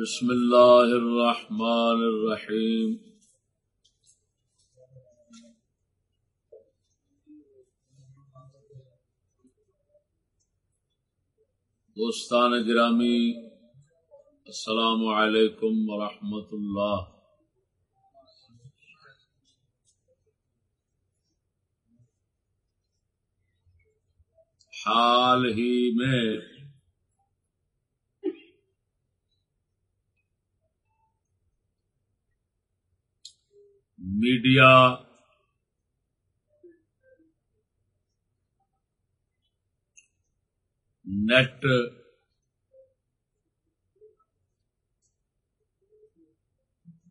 بسم الله الرحمن الرحيم دوستان گرامی السلام علیکم ورحمۃ اللہ۔ حال ہی میں میڈیا نیٹ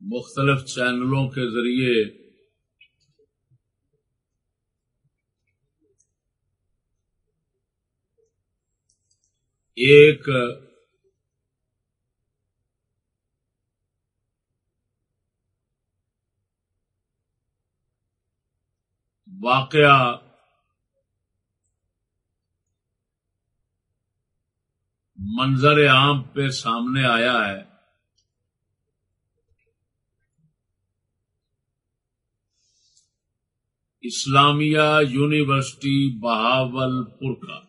مختلف چینلوں کے ذریعے ایک واقعہ۔ منظر عام پہ سامنے آیا ہے۔ اسلامیہ یونیورسٹی بہاول پور کا۔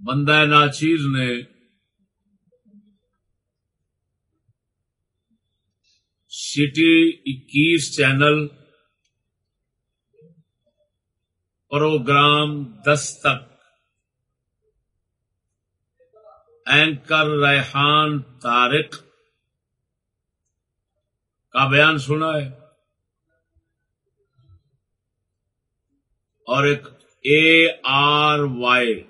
بندہ ناچیز نے سٹی اکیس چینل پروگرام دس تک۔ اینکر ریحان طارق کا بیان سنا ہے۔ اور ایک اے آر وائی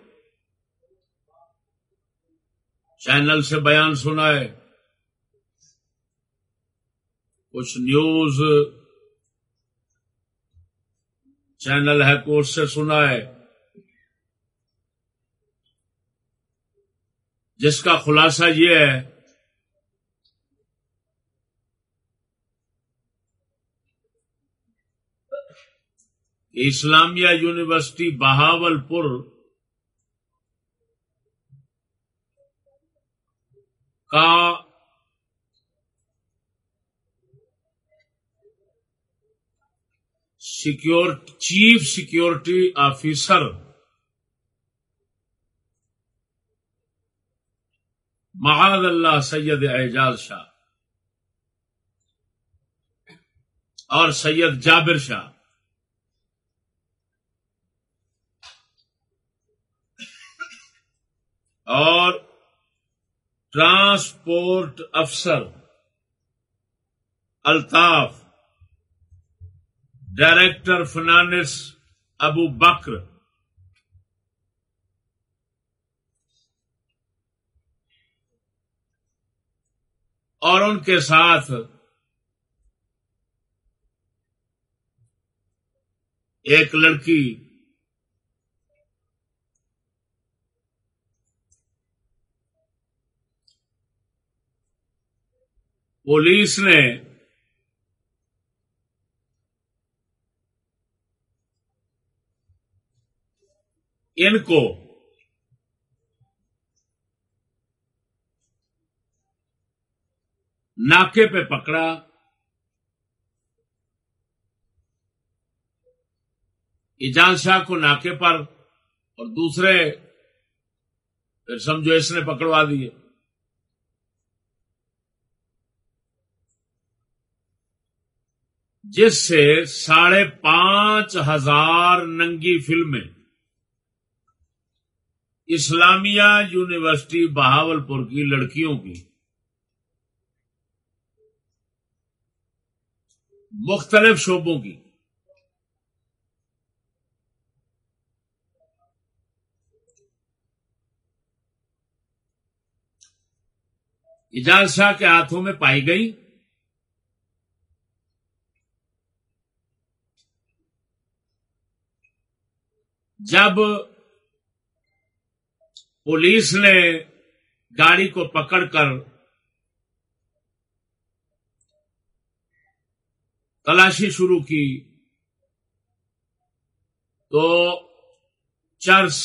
چینل سے بیان سنا ہے۔ کچھ نیوز چینل ہے کورٹ سے سنا ہے۔ جس کا خلاصہ یہ ہے کہ اسلامیہ یونیورسٹی بہاول پور کا سیکور چیف سیکورٹی آفیسر۔ محاد اللہ سید اعجاز شاہ۔ اور سید جابر شاہ۔ اور ٹرانسپورٹ افسر Altaf. Director finance Abu Bakr. اور ان کے ساتھ ایک لڑکی پولیس نے ان کو ناکے پہ پکڑا ایجاز شاہ کو ناکے پر اور دوسرے پھر سمجھو اس نے پکڑوا دیے۔ جس سے ساڑھے پانچ ہزار ننگی فلمیں اسلامیہ یونیورسٹی بہاول پور کی لڑکیوں کی۔ مختلف شعبوں کی۔ اجاز شاہ کے ہاتھوں میں پائی گئی۔ جب پولیس نے گاڑی کو پکڑ کر تلاشی شروع کی تو چرس،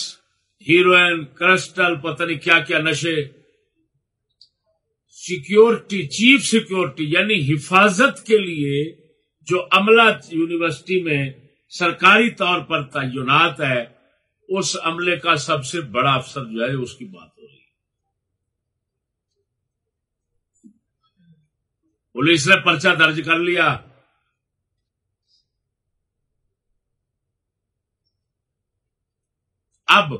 ہیروئن، کرسٹل، پتہ نہیں کیا کیا نشے، سیکیورٹی، چیف سیکیورٹی یعنی حفاظت کے لیے جو عملہ یونیورسٹی میں سرکاری طور پر تعینات ہے اس عملے کا سب سے بڑا افسر جو ہے اس کی بات ہو رہی ہے۔ پولیس نے پرچہ درج کر لیا۔ اب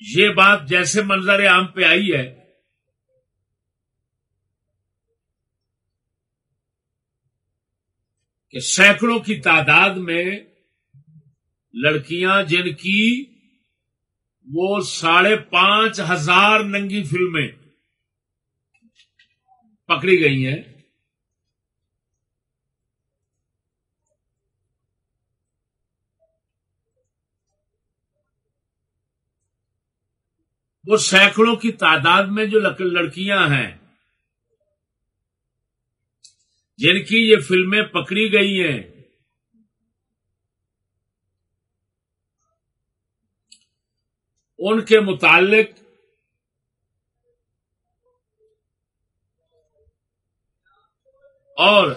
یہ بات جیسے منظر عام پہ آئی ہے کہ سینکڑوں کی تعداد میں لڑکیاں جن کی وہ ساڑھے پانچ ہزار ننگی فلمیں پکڑی گئی ہیں، وہ سینکڑوں کی تعداد میں جو لڑکیاں ہیں جن کی یہ فلمیں پکڑی گئی ہیں۔ ان کے متعلق اور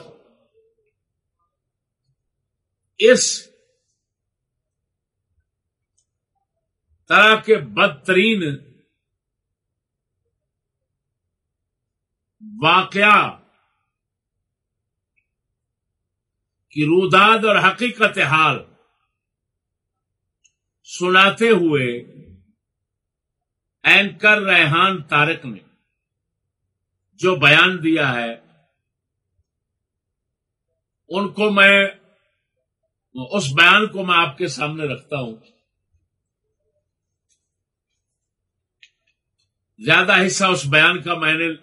اس طرح کے بدترین واقعہ کی روداد اور حقیقت حال سناتے ہوئے اینکر ریحان تارک نے جو بیان دیا ہے، ان کو میں اس بیان کو میں آپ کے سامنے رکھتا ہوں۔ زیادہ حصہ اس بیان کا میں نے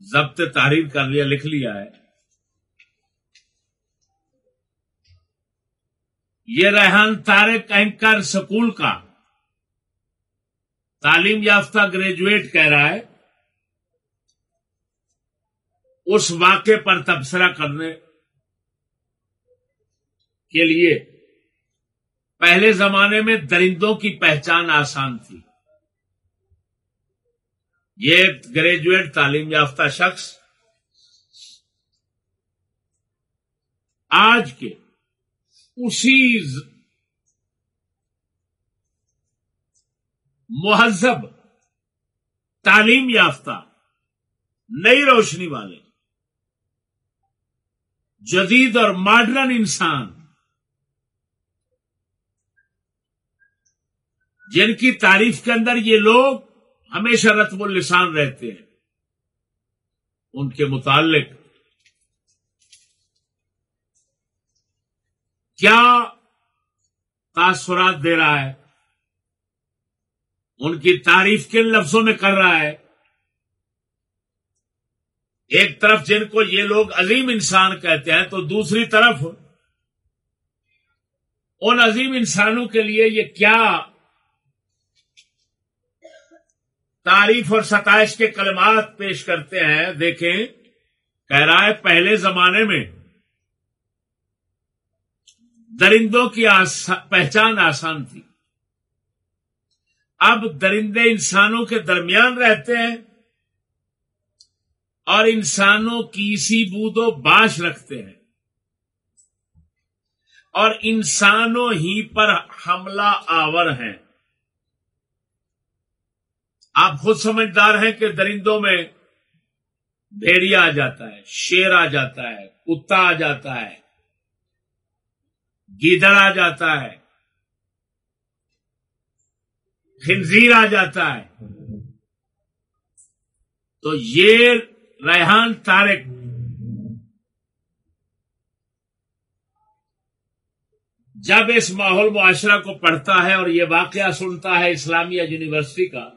ضبط تحریر کر لیا، لکھ لیا ہے۔ یہ ریحان تارک اینکر سکول کا تعلیم یافتہ گریجویٹ کہہ رہا ہے، اس واقعے پر تبصرہ کرنے کے لیے پہلے زمانے میں درندوں کی پہچان آسان تھی۔ یہ گریجویٹ تعلیم یافتہ شخص آج کے اسی مہذب تعلیم یافتہ، نئی روشنی والے، جدید اور ماڈرن انسان، جن کی تعریف کے اندر یہ لوگ ہمیشہ رتب السان رہتے ہیں، ان کے متعلق کیا تاثرات دے رہا ہے؟ ان کی تعریف کن لفظوں میں کر رہا ہے؟ ایک طرف جن کو یہ لوگ عظیم انسان کہتے ہیں تو دوسری طرف ان عظیم انسانوں کے لیے یہ کیا تعریف اور ستائش کے کلمات پیش کرتے ہیں؟ دیکھیں، کہہ رہا ہے پہلے زمانے میں درندوں کی پہچان آسان تھی۔ اب درندے انسانوں کے درمیان رہتے ہیں اور انسانوں کی سی بود و باش رکھتے ہیں۔ اور انسانوں ہی پر حملہ آور ہیں۔ آپ خود سمجھدار ہیں کہ درندوں میں بھیڑیا آ جاتا ہے، شیر آ جاتا ہے، کتا آ جاتا ہے۔ گیدڑ آ جاتا ہے۔ خنزیر آ جاتا ہے۔ تو یہ ریحان تارک جب اس ماحول معاشرہ کو پڑھتا ہے اور یہ واقعہ سنتا ہے اسلامیہ یونیورسٹی کا،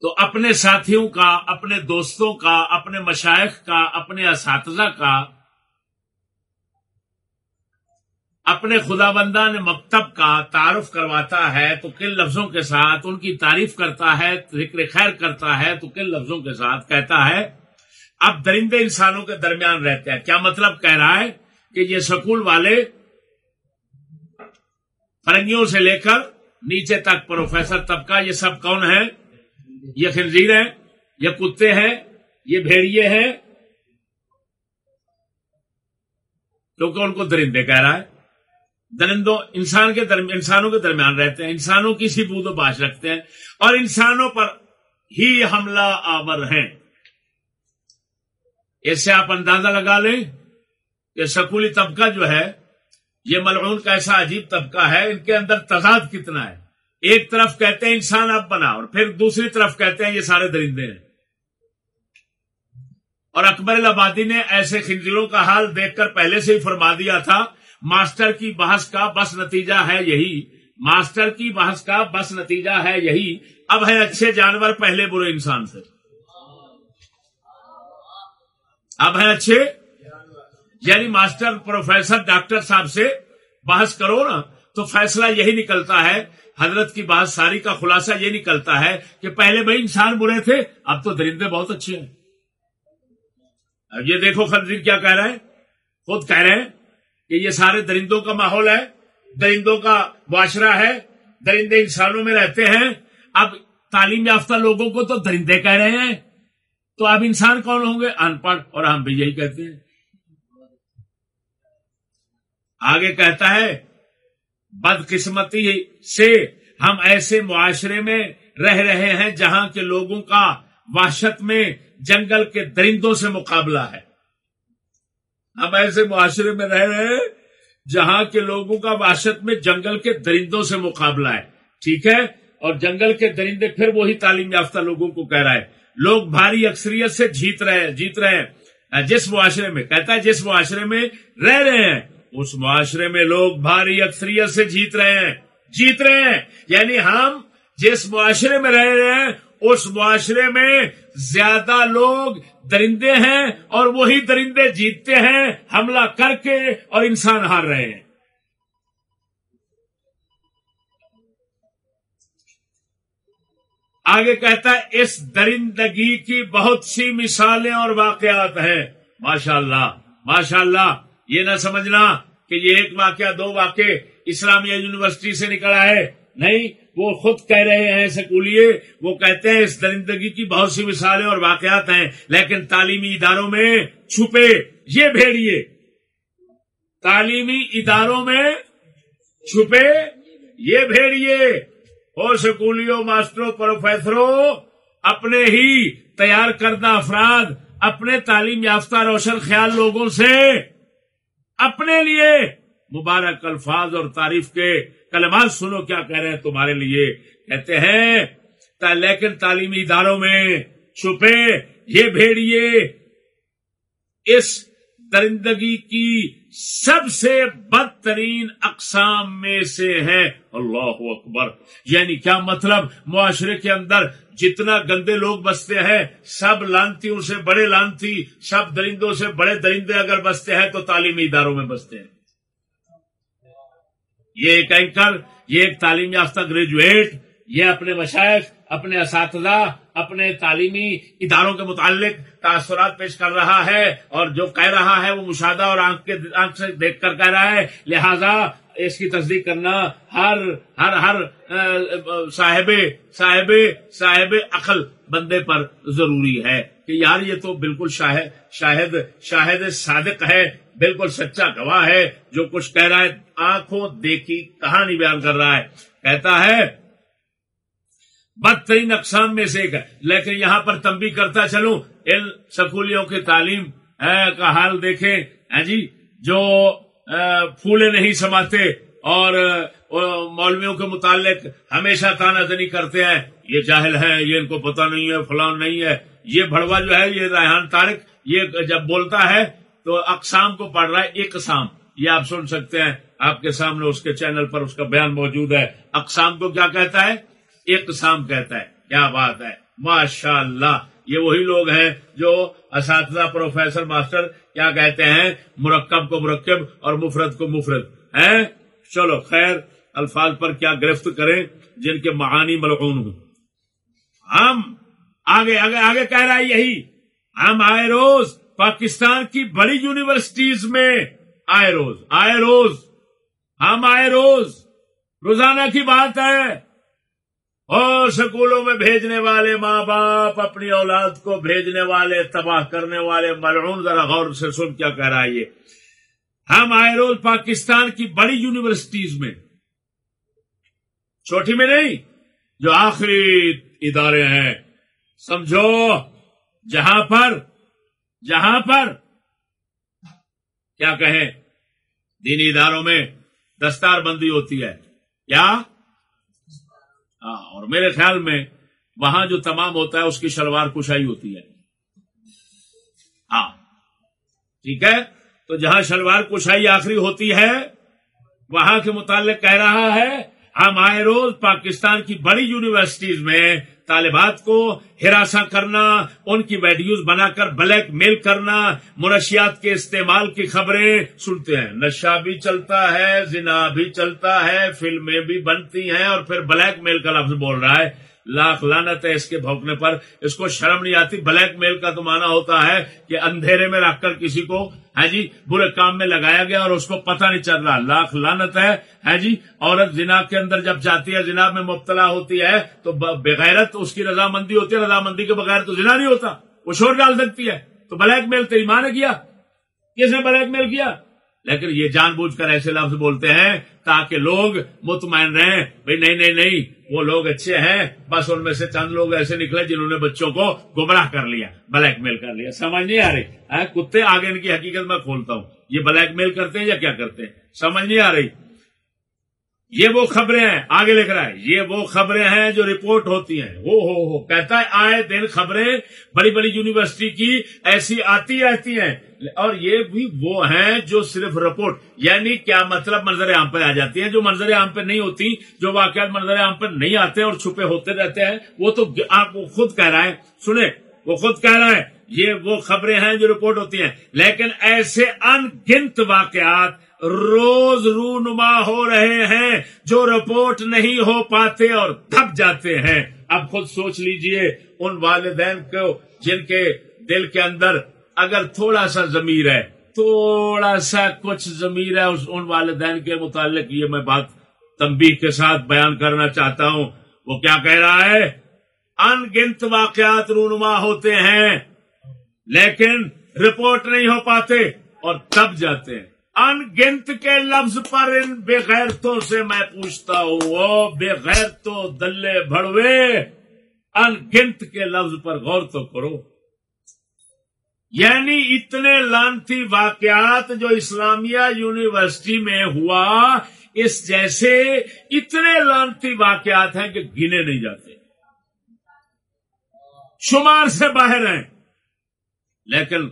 تو اپنے ساتھیوں کا، اپنے دوستوں کا، اپنے مشائق کا، اپنے اساتذہ کا اپنے خدا بندان مکتب کا تعارف کرواتا ہے تو کن لفظوں کے ساتھ ان کی تعریف کرتا ہے، ذکر خیر کرتا ہے تو کن لفظوں کے ساتھ کہتا ہے؟ اب درندے انسانوں کے درمیان رہتے ہیں۔ کیا مطلب کہہ رہا ہے کہ یہ سکول والے فرنگیوں سے لے کر نیچے تک پروفیسر طبقہ، یہ سب کون ہے یہ خنزیر ہیں، یہ کتے ہیں، یہ بھیڑیے ہیں۔ کیونکہ ان کو درندے کہہ رہا ہے۔ درندوں انسان کے درمیان انسانوں کے درمیان رہتے ہیں، انسانوں کی سی بود و باش رکھتے ہیں، اور انسانوں پر ہی حملہ آور ہیں۔ اس سے آپ اندازہ لگا لیں کہ سکولی طبقہ جو ہے، یہ ملعون کا ایسا عجیب طبقہ ہے، ان کے اندر تضاد کتنا ہے۔ ایک طرف کہتے ہیں انسان اب بنا، اور پھر دوسری طرف کہتے ہیں یہ سارے درندے ہیں۔ اور اکبر الآبادی نے ایسے خنزیروں کا حال دیکھ کر پہلے سے ہی فرما دیا تھا ماسٹر کی بحث کا بس نتیجہ ہے یہی۔ ماسٹر کی بحث کا بس نتیجہ ہے یہی۔ اب ہے اچھے جانور پہلے برے انسان سے۔ اب ہے اچھے۔ یعنی ماسٹر، پروفیسر، ڈاکٹر صاحب سے بحث کرو نا، تو فیصلہ یہی نکلتا ہے۔ حضرت کی بات ساری کا خلاصہ یہ نکلتا ہے کہ پہلے بھائی انسان برے تھے، اب تو درندے بہت اچھے ہیں۔ اب یہ دیکھو خنزیر کیا کہہ رہا ہے۔ خود کہہ رہے ہیں کہ یہ سارے درندوں کا ماحول ہے، درندوں کا معاشرہ ہے، درندے انسانوں میں رہتے ہیں۔ اب تعلیم یافتہ لوگوں کو تو درندے کہہ رہے ہیں۔ تو اب انسان کون ہوں گے؟ ان پڑھ، اور ہم بھی یہی کہتے ہیں۔ آگے کہتا ہے، بدقسمتی سے ہم ایسے معاشرے میں رہ رہے ہیں جہاں کے لوگوں کا وحشت میں جنگل کے درندوں سے مقابلہ ہے۔ ہم ایسے معاشرے میں رہ رہے ہیں جہاں کے لوگوں کا وحشت میں جنگل کے درندوں سے مقابلہ ہے، ٹھیک ہے؟ اور جنگل کے درندے پھر وہی تعلیم یافتہ لوگوں کو کہہ رہا ہے۔ لوگ بھاری اکثریت سے جیت رہے جیت رہے ہیں۔ جس معاشرے میں، کہتا ہے جس معاشرے میں رہ رہے ہیں، اس معاشرے میں لوگ بھاری اکثریت سے جیت رہے ہیں۔ جیت رہے ہیں۔ یعنی ہم جس معاشرے میں رہ رہے ہیں اس معاشرے میں زیادہ لوگ درندے ہیں اور وہی درندے جیتتے ہیں، حملہ کر کے اور انسان ہار رہے ہیں۔ آگے کہتا ہے، اس درندگی کی بہت سی مثالیں اور واقعات ہیں۔ ماشاء اللہ ماشاء اللہ یہ نہ سمجھنا کہ یہ ایک واقعہ، دو واقع اسلامیہ یونیورسٹی سے نکلا ہے۔ نہیں وہ خود کہہ رہے ہیں سکولیے، وہ کہتے ہیں اس درندگی کی بہت سی مثالیں اور واقعات ہیں، لیکن تعلیمی اداروں میں چھپے، یہ بھیڑیے۔ تعلیمی اداروں میں چھپے، یہ بھیڑیے۔ اور سکولیوں، ماسٹروں، پروفیسروں، اپنے ہی تیار کردہ افراد، اپنے تعلیم یافتہ روشن خیال لوگوں سے، اپنے لیے مبارک الفاظ اور تعریف کے کلمات سنو، کیا کہہ رہے ہیں تمہارے لیے؟ کہتے ہیں لیکن تعلیمی اداروں میں چھپے، یہ بھیڑیے، اس درندگی کی سب سے بدترین اقسام میں سے ہے اللہ اکبر۔ یعنی کیا مطلب؟ معاشرے کے اندر جتنا گندے لوگ بستے ہیں، سب لانتی سے بڑے لانتی، سب درندوں سے بڑے درندے اگر بستے ہیں تو تعلیمی اداروں میں بستے ہیں۔ یہ ایک اینکر، یہ ایک تعلیم یافتہ گریجویٹ، یہ اپنے مشائق اپنے اساتذہ، اپنے تعلیمی اداروں کے متعلق تاثرات پیش کر رہا ہے اور جو کہہ رہا ہے وہ مشاہدہ اور آنکھ کے آنکھ سے دیکھ کر کہہ رہا ہے۔ لہذا اس کی تصدیق کرنا ہر ہر ہر صاحب صاحب صاحب عقل بندے پر ضروری ہے کہ یار یہ تو بالکل شاہد شاہد شاہد صادق ہے۔ بالکل سچا گواہ ہے، جو کچھ کہہ رہا ہے، آنکھوں دیکھی کہانی بیان کر رہا ہے۔ کہتا ہے، بدترین اقسام میں سے ایک ہے، لیکن یہاں پر تمبی کرتا چلوں، ان سکولیوں کی تعلیم کا حال دیکھیں۔ ہاں جی جو پھولے نہیں سماتے اور مولویوں کے متعلق ہمیشہ تانا زنی کرتے ہیں، یہ جاہل ہے، یہ ان کو پتہ نہیں ہے، فلان نہیں ہے۔ یہ بڑوا جو ہے، یہ ریحان تارک یہ جب بولتا ہے تو اقسام کو پڑھ رہا ہے، ایک قسام۔ یہ آپ سن سکتے ہیں، آپ کے سامنے اس کے چینل پر اس کا بیان موجود ہے۔ اقسام کو کیا کہتا ہے؟ ایک قسام کہتا ہے۔ کیا بات ہے؟ ماشاء اللہ یہ وہی لوگ ہیں جو اساتذہ پروفیسر ماسٹر کیا کہتے ہیں؟ مرکب کو مرکب اور مفرد کو مفرد۔ ہے چلو، خیر، الفاظ پر کیا گرفت کریں جن کے معانی ملعون ہوں۔ ہم آگے آگے آگے کہہ رہا ہے یہی۔ ہم آئے روز پاکستان کی بڑی یونیورسٹیز میں آئے روز آئے روز، ہم آئے روز، روزانہ کی بات ہے۔ اور سکولوں میں بھیجنے والے ماں باپ، اپنی اولاد کو بھیجنے والے، تباہ کرنے والے ملعون، ذرا غور سے سن کیا کہہ رہا ہے یہ ہم آئے روز پاکستان کی بڑی یونیورسٹیز میں۔ چھوٹی میں نہیں، جو آخری ادارے ہیں۔ سمجھو، جہاں پر جہاں پر کیا کہیں، دینی اداروں میں دستار بندی ہوتی ہے۔ کیا ہاں، اور میرے خیال میں وہاں جو تمام ہوتا ہے، اس کی شلوار کشائی ہوتی ہے۔ ہاں ٹھیک ہے؟ تو جہاں شلوار کشائی آخری ہوتی ہے، وہاں کے متعلق کہہ رہا ہے، ہم آئے روز پاکستان کی بڑی یونیورسٹیز میں طالبات کو ہراساں کرنا، ان کی ویڈیوز بنا کر بلیک میل کرنا، منشیات کے استعمال کی خبریں سنتے ہیں۔ نشہ بھی چلتا ہے، زنا بھی چلتا ہے، فلمیں بھی بنتی ہیں اور پھر بلیک میل کا لفظ بول رہا ہے۔ لاکھ لانت ہے اس کے بھونکنے پر۔ اس کو شرم نہیں آتی۔ بلیک میل کا تو مانا ہوتا ہے کہ اندھیرے میں رکھ کر کسی کو، ہے جی؟ برے کام میں لگایا گیا اور اس کو پتہ نہیں چل رہا۔ لاکھ لانت ہے ہے جی؟ عورت جناب کے اندر جب جاتی ہے جناب میں مبتلا ہوتی ہے تو بغیرت اس کی رضامندی ہوتی ہے۔ رضامندی کے بغیر تو جنا نہیں ہوتا۔ وہ شور ڈال سکتی ہے۔ تو بلیک میل تیری ماں نے کیا؟ کس نے بلیک میل کیا؟ لیکن یہ جان بوجھ کر ایسے لفظ بولتے ہیں تاکہ لوگ مطمئن رہیں۔ بھائی نہیں نہیں نہیں۔ وہ لوگ اچھے ہیں، بس ان میں سے چند لوگ ایسے نکلے جنہوں نے بچوں کو گمراہ کر لیا، بلیک میل کر لیا۔ سمجھ نہیں آ رہی؟ ہاں، کتے آگے ان کی حقیقت میں کھولتا ہوں۔ یہ بلیک میل کرتے ہیں یا کیا کرتے ہیں؟ سمجھ نہیں آ رہی؟ یہ وہ خبریں ہیں، آگے لکھ رہا ہے یہ وہ خبریں ہیں جو رپورٹ ہوتی ہیں۔ وہ ہو ہو۔ کہتا ہے، آئے دن خبریں بڑی بڑی یونیورسٹی کی ایسی آتی رہتی ہیں۔ اور یہ بھی وہ ہیں جو صرف رپورٹ یعنی کیا مطلب منظر عام پہ آ جاتی ہیں؟ جو منظر عام پہ نہیں ہوتی، جو واقعات منظر عام پہ نہیں آتے اور چھپے ہوتے رہتے ہیں، وہ تو آپ کو خود کہہ رہا ہے سنیں، وہ خود کہہ رہا ہے یہ وہ خبریں ہیں جو رپورٹ ہوتی ہیں۔ لیکن ایسے ان گنت واقعات روز رونما ہو رہے ہیں جو رپورٹ نہیں ہو پاتے اور دب جاتے ہیں۔ اب خود سوچ لیجیے ان والدین کو جن کے دل کے اندر اگر تھوڑا سا ضمیر ہے، تھوڑا سا کچھ ضمیر ہے ان والدین کے متعلق، یہ میں بات تنبیہ کے ساتھ بیان کرنا چاہتا ہوں۔ وہ کیا کہہ رہا ہے؟ ان گنت واقعات رونما ہوتے ہیں، لیکن رپورٹ نہیں ہو پاتے اور دب جاتے ہیں۔ ان گنت کے لفظ پر ان بے غیرتوں سے میں پوچھتا ہوں، او بے تو دلے بڑوے ان گنت کے لفظ پر غور تو کرو۔ یعنی اتنے لانتی واقعات جو اسلامیہ یونیورسٹی میں ہوا، اس جیسے اتنے لانتی واقعات ہیں کہ گنے نہیں جاتے۔ شمار سے باہر ہیں، لیکن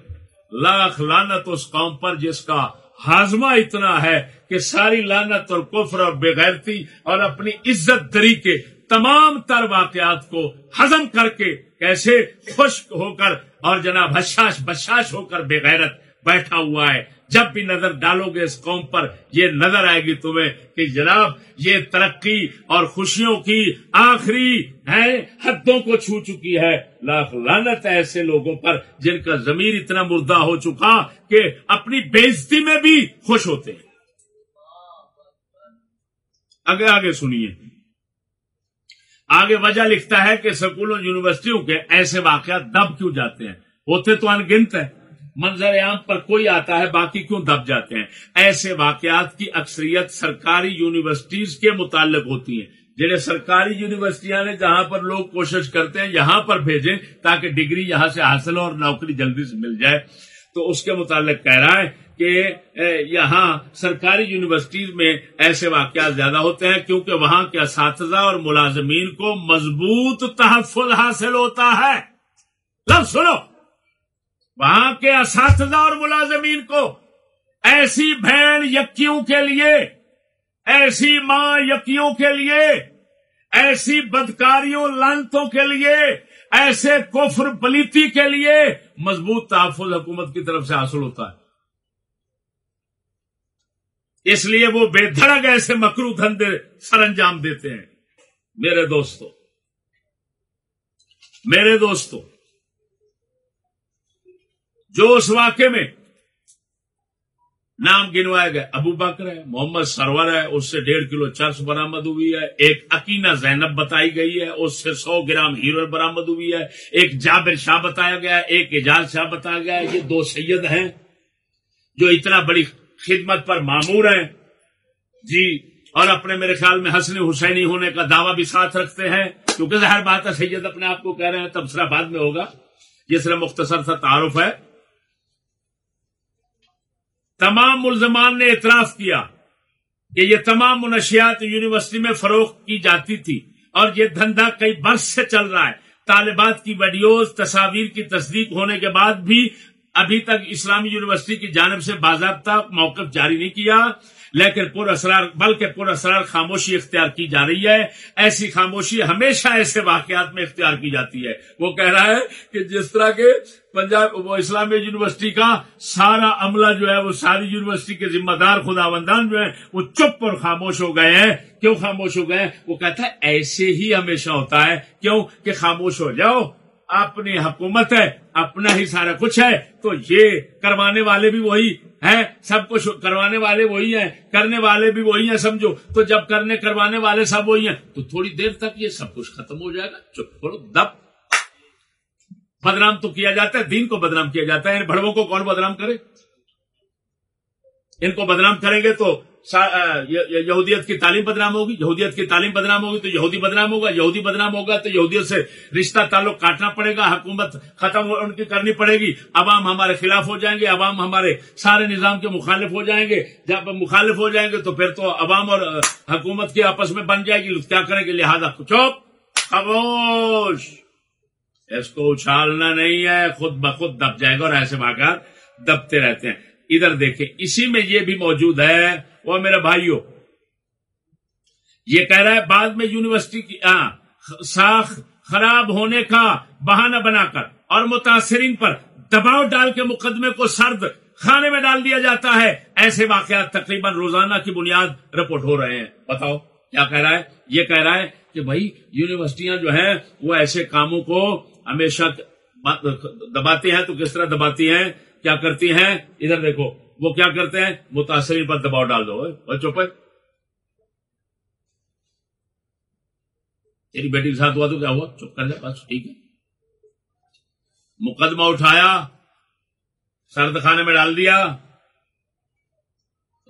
لاکھ لانت اس قوم پر جس کا ہاضمہ اتنا ہے کہ ساری لانت اور کفر اور بےغیرتی اور اپنی عزت دری کے تمام تر واقعات کو ہزم کر کے کیسے خشک ہو کر اور جناب حشاش بشاش ہو کر بےغیرت بیٹھا ہوا ہے۔ جب بھی نظر ڈالو گے اس قوم پر، یہ نظر آئے گی تمہیں کہ جناب، یہ ترقی اور خوشیوں کی آخری ہے، حدوں کو چھو چکی ہے۔ لاکھ لانت ہے ایسے لوگوں پر جن کا ضمیر اتنا مردہ ہو چکا کہ اپنی بےزتی میں بھی خوش ہوتے ہیں۔ آگے آگے سنیے۔ آگے وجہ لکھتا ہے کہ سکولوں، یونیورسٹیوں کے ایسے واقعات دب کیوں جاتے ہیں؟ ہوتے تو انگنت ہے منظر عام پر کوئی آتا ہے، باقی کیوں دب جاتے ہیں؟ ایسے واقعات کی اکثریت سرکاری یونیورسٹیز کے متعلق ہوتی ہیں۔ جنہیں سرکاری یونیورسٹیاں نے جہاں پر لوگ کوشش کرتے ہیں، یہاں پر بھیجیں تاکہ ڈگری یہاں سے حاصل ہو اور نوکری جلدی سے مل جائے۔ تو اس کے متعلق کہہ رہا ہے کہ یہاں سرکاری یونیورسٹیز میں ایسے واقعات زیادہ ہوتے ہیں کیونکہ وہاں کے اساتذہ اور ملازمین کو مضبوط تحفظ حاصل ہوتا ہے۔ لفظ سنو! وہاں کے اساتذہ اور ملازمین کو ایسی بہن یکیوں کے لیے، ایسی ماں یکیوں کے لیے، ایسی بدکاریوں، لانتوں کے لیے، ایسے کفر پلیتی کے لیے مضبوط تحفظ حکومت کی طرف سے حاصل ہوتا ہے۔ اس لیے وہ بے دھڑک ایسے مکرو دھندے سر انجام دیتے ہیں۔ میرے دوستو میرے دوستو جو اس واقعے میں نام گنوائے گئے، ابو بکر ہے، محمد سرور ہے، اس سے ڈیڑھ کلو چرس برامد ہوئی ہے، ایک عقینہ زینب بتائی گئی ہے، اس سے سو گرام ہیرو برامد ہوئی ہے، ایک جابر شاہ بتایا گیا ہے، ایک اعجاز شاہ بتایا گیا ہے، یہ دو سید ہیں جو اتنا بڑی خدمت پر معمور ہیں۔ جی اور اپنے میرے خیال میں حسن حسینی ہونے کا دعویٰ بھی ساتھ رکھتے ہیں، کیونکہ ظاہر بات ہے، سید اپنے آپ کو کہہ رہے ہیں، تبصرہ بعد میں ہوگا۔ یہ صرف مختصر سا تعارف ہے۔ تمام ملزمان نے اعتراف کیا کہ یہ تمام منشیات یونیورسٹی میں فروخت کی جاتی تھی اور یہ دھندا کئی برس سے چل رہا ہے۔ طالبات کی ویڈیوز، تصاویر کی تصدیق ہونے کے بعد بھی ابھی تک اسلامی یونیورسٹی کی جانب سے باضابطہ موقف جاری نہیں کیا، لیکن پر اسرار، بلکہ پر اسرار خاموشی اختیار کی جا رہی ہے۔ ایسی خاموشی ہمیشہ ایسے واقعات میں اختیار کی جاتی ہے۔ وہ کہہ رہا ہے کہ جس طرح کے پنجاب، وہ اسلامی یونیورسٹی کا سارا عملہ جو ہے، وہ ساری یونیورسٹی کے ذمہ دار، خدا بندان جو ہے، وہ چپ اور خاموش ہو گئے ہیں۔ کیوں خاموش ہو گئے؟ وہ کہتا ہے، ایسے ہی ہمیشہ ہوتا ہے۔ کیوں؟ کہ خاموش ہو جاؤ۔ اپنی حکومت ہے، اپنا ہی سارا کچھ ہے۔ تو یہ کروانے والے بھی وہی ہے سب کچھ کروانے والے وہی ہیں۔ کرنے والے بھی وہی ہیں، سمجھو۔ تو جب کرنے، کروانے والے سب وہی ہیں، تو تھوڑی دیر تک یہ سب کچھ ختم ہو جائے گا۔ چپ کرو، دب۔ بدنام تو کیا جاتا ہے؟ دین کو بدنام کیا جاتا ہے۔ ان بڑوں کو کون بدنام کرے؟ ان کو بدنام کریں گے تو یہودیت کی تعلیم بدنام ہوگی۔ یہودیت کی تعلیم بدنام ہوگی تو یہودی بدنام ہوگا۔ یہودی بدنام ہوگا تو یہودیت سے رشتہ تعلق کاٹنا پڑے گا۔ حکومت ختم ان کی کرنی پڑے گی۔ عوام ہمارے خلاف ہو جائیں گے۔ عوام ہمارے سارے نظام کے مخالف ہو جائیں گے۔ جب مخالف ہو جائیں گے تو پھر تو عوام اور حکومت کی آپس میں بن جائے گی۔ کیا کریں گے؟ لہٰذا چوپ، خاموش۔ اس کو اچھالنا نہیں ہے، خود بخود دب جائے گا اور ایسے واقعات دبتے رہتے ہیں۔ ادھر دیکھیں، اسی میں یہ بھی موجود ہے۔ وہ میرے بھائیوں یہ کہہ رہا ہے، بعد میں یونیورسٹی کی ساخ خراب ہونے کا بہانہ بنا کر اور متاثرین پر دباؤ ڈال کے مقدمے کو سرد خانے میں ڈال دیا جاتا ہے۔ ایسے واقعات تقریباً روزانہ کی بنیاد رپورٹ ہو رہے ہیں۔ بتاؤ، کیا کہہ رہا ہے؟ یہ کہہ رہا ہے کہ بھائی، یونیورسٹیاں جو ہیں، وہ ایسے کاموں کو ہمیشہ دباتی ہیں تو کس طرح دباتی ہیں؟ کیا کرتی ہیں؟ ادھر دیکھو، وہ کیا کرتے ہیں؟ متاثرین پر دباؤ ڈال دو۔ چپ تیری بیٹی کے ساتھ ہوا تو کیا ہوا؟ چپ کر جائے بس ٹھیک ہے۔ مقدمہ اٹھایا، سرد خانے میں ڈال دیا۔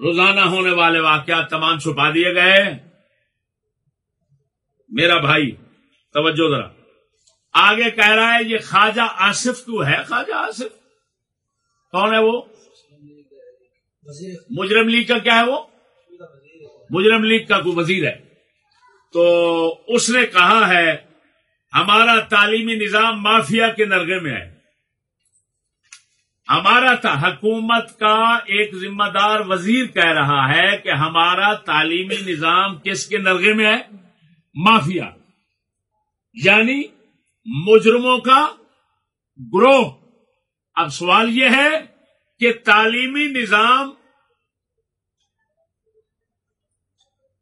روزانہ ہونے والے واقعات تمام چھپا دیے گئے۔ میرا بھائی، توجہ ذرا۔ آگے کہہ رہا ہے، یہ خواجہ آصف کیوں ہے، خواجہ آصف۔ کون ہے وہ؟ مجرم لیگ کا کیا ہے وہ؟ مجرم لیگ کا کوئی وزیر ہے۔ تو اس نے کہا ہے، ہمارا تعلیمی نظام مافیا کے نرگے میں ہے۔ ہمارا تھا حکومت کا ایک ذمہ دار وزیر کہہ رہا ہے کہ ہمارا تعلیمی نظام کس کے نرگے میں ہے؟ مافیا۔ یعنی مجرموں کا گروہ۔ اب سوال یہ ہے کہ تعلیمی نظام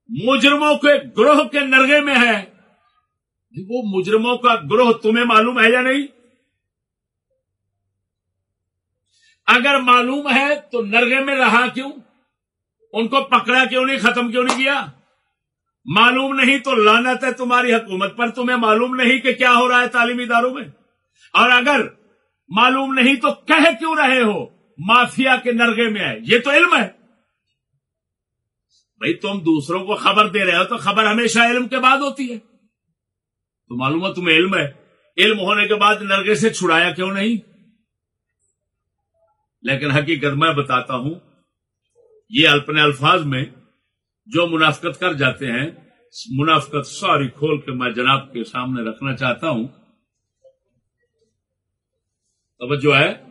مجرموں کے گروہ کے نرگے میں ہے۔ وہ مجرموں کا گروہ تمہیں معلوم ہے یا نہیں؟ اگر معلوم ہے تو نرگے میں رہا کیوں؟ ان کو پکڑا کیوں نہیں؟ ختم کیوں نہیں کیا؟ معلوم نہیں تو لانت ہے تمہاری حکومت پر، تمہیں معلوم نہیں کہ کیا ہو رہا ہے تعلیمی اداروں میں۔ اور اگر معلوم نہیں تو کہہ کیوں رہے ہو؟ مافیا کے نرگے میں ہے۔ یہ تو علم ہے۔ بھائی تم دوسروں کو خبر دے رہے ہو تو خبر ہمیشہ علم کے بعد ہوتی ہے۔ تو معلوم ہے تمہیں علم ہے۔ علم ہونے کے بعد نرگے سے چھڑایا کیوں نہیں؟ لیکن حقیقت میں بتاتا ہوں، یہ اپنے الفاظ میں جو منافقت کر جاتے ہیں، منافقت ساری کھول کے میں جناب کے سامنے رکھنا چاہتا ہوں۔ توجہ ہے۔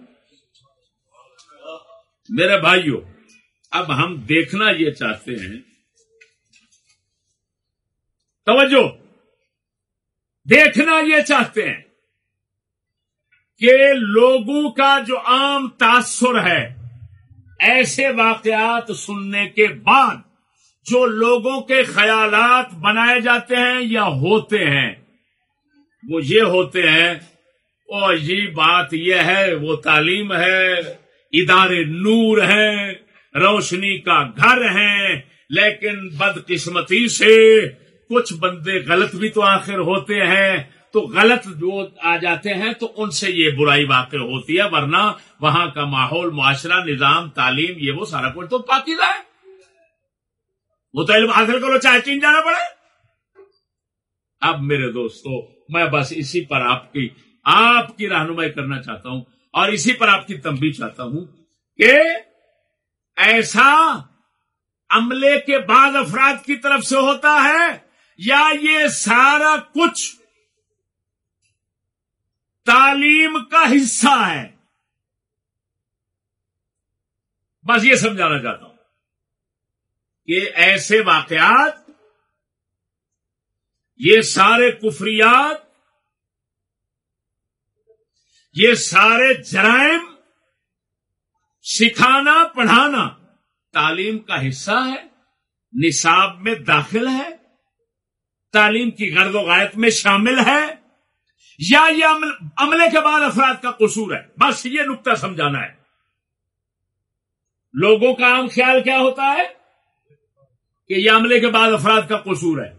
میرے بھائیوں اب ہم دیکھنا یہ چاہتے ہیں۔ توجہ۔ دیکھنا یہ چاہتے ہیں کہ لوگوں کا جو عام تاثر ہے، ایسے واقعات سننے کے بعد جو لوگوں کے خیالات بنائے جاتے ہیں یا ہوتے ہیں۔ وہ یہ ہوتے ہیں او یہ بات یہ ہے، وہ تعلیم ہے، ادارے نور ہیں، روشنی کا گھر ہے لیکن بدقسمتی سے کچھ بندے غلط بھی تو آخر ہوتے ہیں۔ تو غلط جو آ جاتے ہیں تو ان سے یہ برائی واقع ہوتی ہے، ورنہ وہاں کا ماحول، معاشرہ، نظام، تعلیم، یہ وہ سارا کچھ تو پاکیزہ ہے۔ وہ تو علم حاصل کرو، چاہے چین جانا پڑے۔ اب میرے دوستو، میں بس اسی پر آپ کی آپ کی رہنمائی کرنا چاہتا ہوں اور اسی پر آپ کی تنبیہ چاہتا ہوں کہ ایسا عملے کے بعد افراد کی طرف سے ہوتا ہے یا یہ سارا کچھ تعلیم کا حصہ ہے۔ بس یہ سمجھانا چاہتا ہوں۔ کہ ایسے واقعات، یہ سارے کفریات، یہ سارے جرائم سکھانا، پڑھانا تعلیم کا حصہ ہے، نصاب میں داخل ہے، تعلیم کی غرض و غائط میں شامل ہے، یا یہ عملے کے بعد افراد کا قصور ہے۔ بس یہ نقطہ سمجھانا ہے۔ لوگوں کا عام خیال کیا ہوتا ہے؟ کہ یہ عملے کے بعد افراد کا قصور ہے۔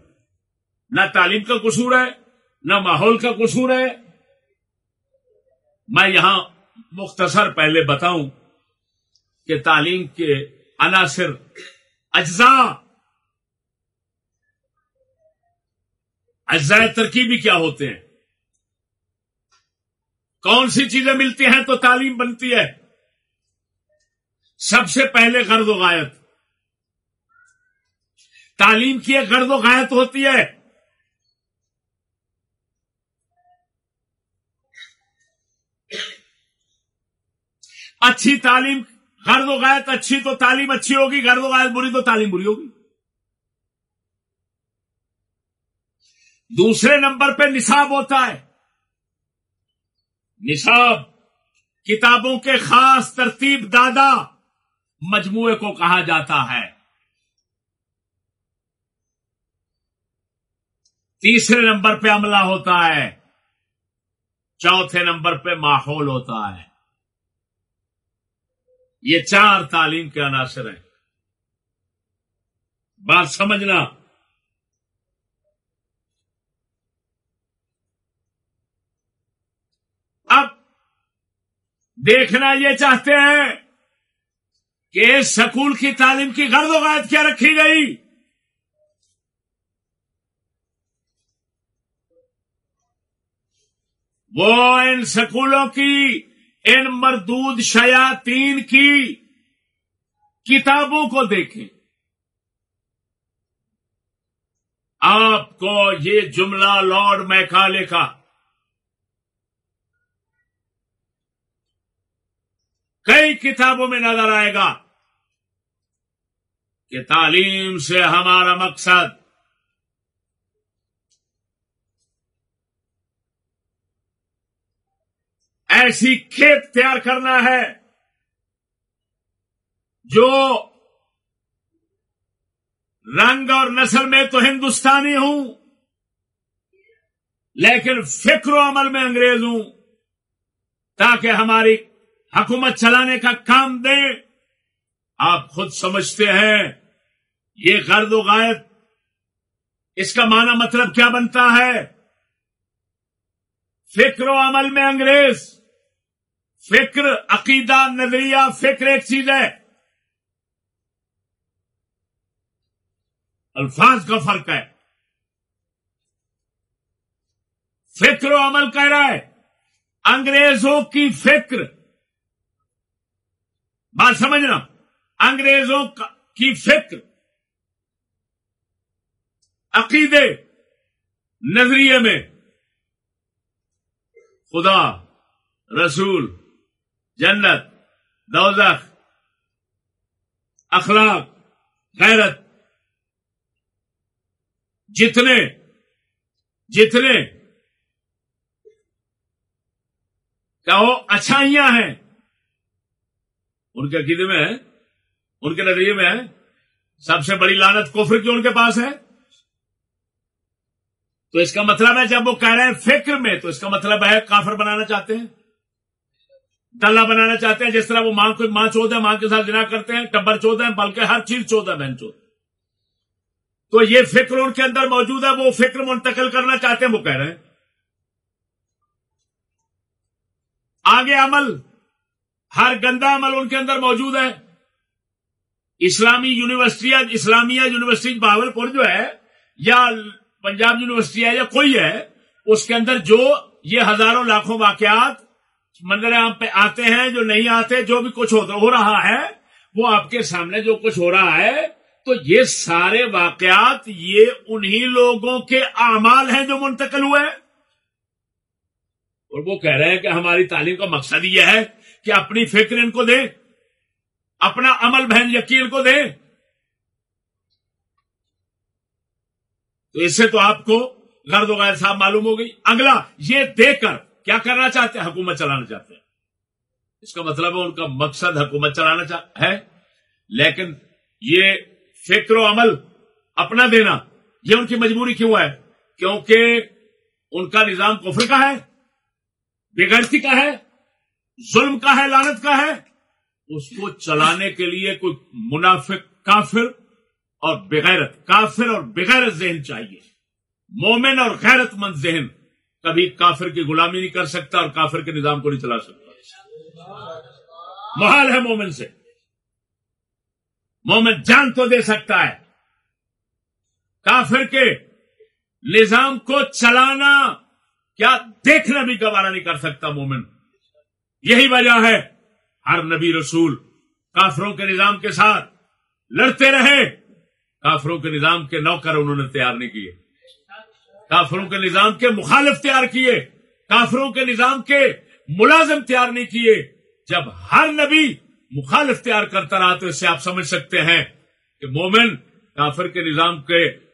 نہ تعلیم کا قصور ہے، نہ ماحول کا قصور ہے۔ میں یہاں مختصر پہلے بتاؤں کہ تعلیم کے عناصر اجزاء اجزاء ترکیبی کیا ہوتے ہیں؟ کون سی چیزیں ملتی ہیں تو تعلیم بنتی ہے؟ سب سے پہلے غرض و غائط تعلیم کی ایک غرض و غائط ہوتی ہے۔ اچھی تعلیم، غرض و غائط اچھی تو تعلیم اچھی ہوگی، غرض و غائط بری تو تعلیم بری ہوگی۔ دوسرے نمبر پہ نصاب ہوتا ہے۔ نصاب، کتابوں کے خاص ترتیب دادا مجموعے کو کہا جاتا ہے۔ تیسرے نمبر پہ عملہ ہوتا ہے، چوتھے نمبر پہ ماحول ہوتا ہے۔ یہ چار تعلیم کے عناصر ہیں۔ بات سمجھنا۔ اب دیکھنا یہ چاہتے ہیں کہ سکول کی تعلیم کی غرض و غائد کیا رکھی گئی۔ وہ ان سکولوں کی، ان مردود شیاتین کی کتابوں کو دیکھیں۔ آپ کو یہ جملہ لارڈ میکالے کا۔ کئی کتابوں میں نظر آئے گا کہ تعلیم سے ہمارا مقصد ایسی کھیت تیار کرنا ہے جو رنگ اور نسل میں تو ہندوستانی ہوں، لیکن فکر و عمل میں انگریز ہوں، تاکہ ہماری حکومت چلانے کا کام دیں۔ آپ خود سمجھتے ہیں، یہ غرض و غائب اس کا معنی مطلب کیا بنتا ہے؟ فکر و عمل میں انگریز۔ فکر، عقیدہ، نظریہ، فکر ایک چیز ہے۔ الفاظ کا فرق ہے۔ فکر و عمل کہہ رہا ہے۔ انگریزوں کی فکر۔ بات سمجھنا۔ انگریزوں کی فکر۔ عقیدے۔ نظریے میں۔ خدا، رسول۔ جنت، دوزخ، اخلاق، غیرت۔ جتنے جتنے کہو اچھائیاں ہیں، ان کے عقیدے میں ہے ان کے نظریے میں ہے سب سے بڑی لانت کوفر کی ان کے پاس ہے۔ تو اس کا مطلب ہے جب وہ کہہ رہے ہیں فکر میں، تو اس کا مطلب ہے کافر بنانا چاہتے ہیں۔ دلہ بنانا چاہتے ہیں، جس طرح وہ ماں کو، ماں چود ہے ماں کے ساتھ جنا کرتے ہیں، ٹبر چود ہے بلکہ ہر چیز چود ہے بہن چود۔ تو یہ فکر ان کے اندر موجود ہے، وہ فکر منتقل کرنا چاہتے ہیں، وہ کہہ رہے ہیں۔ آگے عمل، ہر گندا عمل ان کے اندر موجود ہے۔ اسلامی یونیورسٹی، اسلامیہ یونیورسٹی باول پور جو ہے، یا پنجاب یونیورسٹی ہے یا کوئی ہے، اس کے اندر جو یہ ہزاروں لاکھوں واقعات منظر عام پہ آتے ہیں، جو نہیں آتے، جو بھی کچھ ہو رہا ہے، وہ آپ کے سامنے جو کچھ ہو رہا ہے، تو یہ سارے واقعات، یہ انہی لوگوں کے اعمال ہیں جو منتقل ہوئے اور وہ کہہ رہے ہیں کہ ہماری تعلیم کا مقصد یہ ہے کہ اپنی فکر ان کو دیں، اپنا عمل بہن یقین کو دیں۔ تو اس سے تو آپ کو غرض و غیر صاحب معلوم ہو گئی۔ اگلا، یہ دیکھ کر کیا کرنا چاہتے ہیں؟ حکومت چلانا چاہتے ہیں۔ اس کا مطلب ہے ان کا مقصد حکومت چلانا ہے۔ لیکن یہ فکر و عمل اپنا دینا، یہ ان کی مجبوری کیوں ہے؟ کیونکہ ان کا نظام کفر کا ہے بےغیرتی کا ہے، ظلم کا ہے لانت کا ہے۔ اس کو چلانے کے لیے کوئی منافق کافر اور بغیرت، کافر اور بغیرت ذہن چاہیے۔ مومن اور غیرت مند ذہن۔ کبھی کافر کی غلامی نہیں کر سکتا اور کافر کے نظام کو نہیں چلا سکتا۔ محال ہے مومن سے۔ مومن جان تو دے سکتا ہے۔ کافر کے نظام کو چلانا، کیا دیکھنا بھی گوارا نہیں کر سکتا مومن۔ یہی وجہ ہے ہر نبی رسول کافروں کے نظام کے ساتھ لڑتے رہے۔ کافروں کے نظام کے نوکر انہوں نے تیار نہیں کیے۔ کافروں کے نظام کے مخالف تیار کیے، کافروں کے نظام کے ملازم تیار نہیں کیے۔ جب ہر نبی مخالف تیار کرتا رہا تو اس سے آپ سمجھ سکتے ہیں کہ مومن کافر کے نظام کے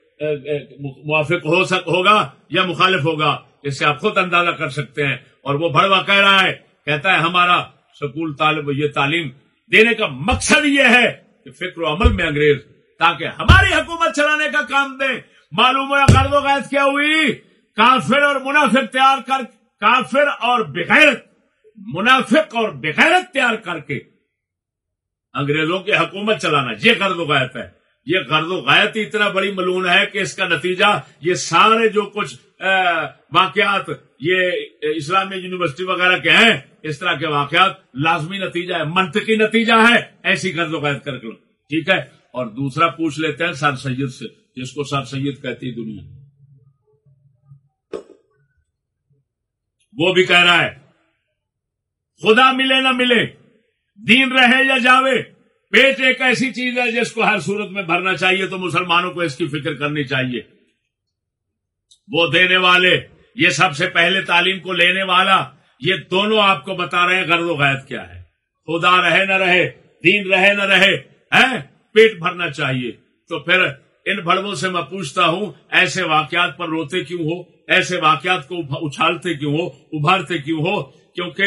موافق ہو سک، ہوگا یا مخالف ہوگا اس سے آپ خود اندازہ کر سکتے ہیں۔ اور وہ بڑوا کہہ رہا ہے، کہتا ہے ہمارا سکول طالب، یہ تعلیم دینے کا مقصد یہ ہے کہ فکر و عمل میں انگریز تاکہ ہماری حکومت چلانے کا کام دیں۔ معلوم ہوا قرض و قید کیا ہوئی؟ کافر اور منافق تیار کر کافر اور بغیرت، منافق اور بغیرت تیار کر کے انگریزوں کی حکومت چلانا۔ یہ قرض و غیرت ہے۔ یہ غرض و غیرت اتنا بڑی ملون ہے کہ اس کا نتیجہ یہ سارے جو کچھ واقعات، یہ اسلامی یونیورسٹی وغیرہ کے ہیں، اس طرح کے واقعات لازمی نتیجہ ہے، منطقی نتیجہ ہے، ایسی قرض و قید کر کے۔ ٹھیک ہے؟ اور دوسرا پوچھ لیتے ہیں سر سید سے۔ جس کو سر سید کہتی دنیا۔ وہ بھی کہہ رہا ہے، خدا ملے نہ ملے، دین رہے یا جاوے، پیٹ ایک ایسی چیز ہے جس کو ہر صورت میں بھرنا چاہیے تو مسلمانوں کو اس کی فکر کرنی چاہیے۔ وہ دینے والے، یہ سب سے پہلے تعلیم کو لینے والا، یہ دونوں آپ کو بتا رہے ہیں غرض و غیر کیا ہے۔ خدا رہے نہ رہے، دین رہے نہ رہے پیٹ بھرنا چاہیے۔ تو پھر ان بڑوں سے میں پوچھتا ہوں، ایسے واقعات پر روتے کیوں ہو؟ ایسے واقعات کو اچھالتے کیوں ہو؟ ابھارتے کیوں ہو؟ کیونکہ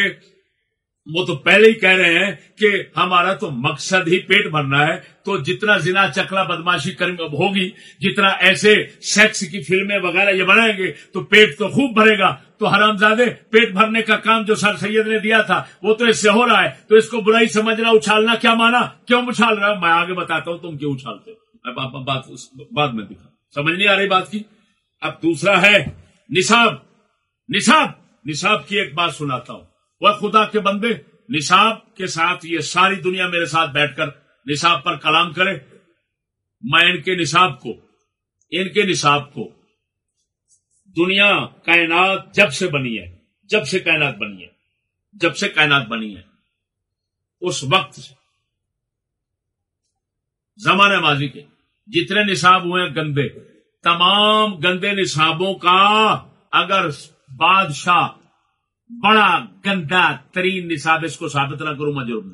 وہ تو پہلے ہی کہہ رہے ہیں کہ ہمارا تو مقصد ہی پیٹ بھرنا ہے۔ تو جتنا زنا چکلا بدماشی ہوگی۔ جتنا ایسے سیکس کی فلمیں وغیرہ یہ بنائیں گے، تو پیٹ تو خوب بھرے گا۔ تو حرام زادے پیٹ بھرنے کا کام جو سر سید نے دیا تھا، وہ تو اس سے ہو رہا ہے۔ تو اس کو برائی سمجھنا، اچھالنا کیا مانا؟ کیوں اچھال رہا؟ میں آگے بتاتا ہوں تم کیوں اچھالتے ہو۔ بات بعد میں دکھا۔ سمجھ نہیں آ رہی بات کی؟ اب دوسرا ہے، نصاب۔ نصاب۔ نصاب کی ایک بات سناتا ہوں۔ وہ خدا کے بندے، نصاب کے ساتھ یہ ساری دنیا میرے ساتھ بیٹھ کر نصاب پر کلام کرے۔ میں ان کے نصاب کو، ان کے نصاب کو دنیا، کائنات جب سے بنی ہے، جب سے کائنات بنی ہے، جب سے کائنات بنی ہے۔ اس وقت سے زمانہ ماضی کے جتنے نصاب ہوئے ہیں گندے، تمام گندے نصابوں کا اگر بادشاہ بڑا گندا ترین نصاب اس کو ثابت نہ کروں، میں جرم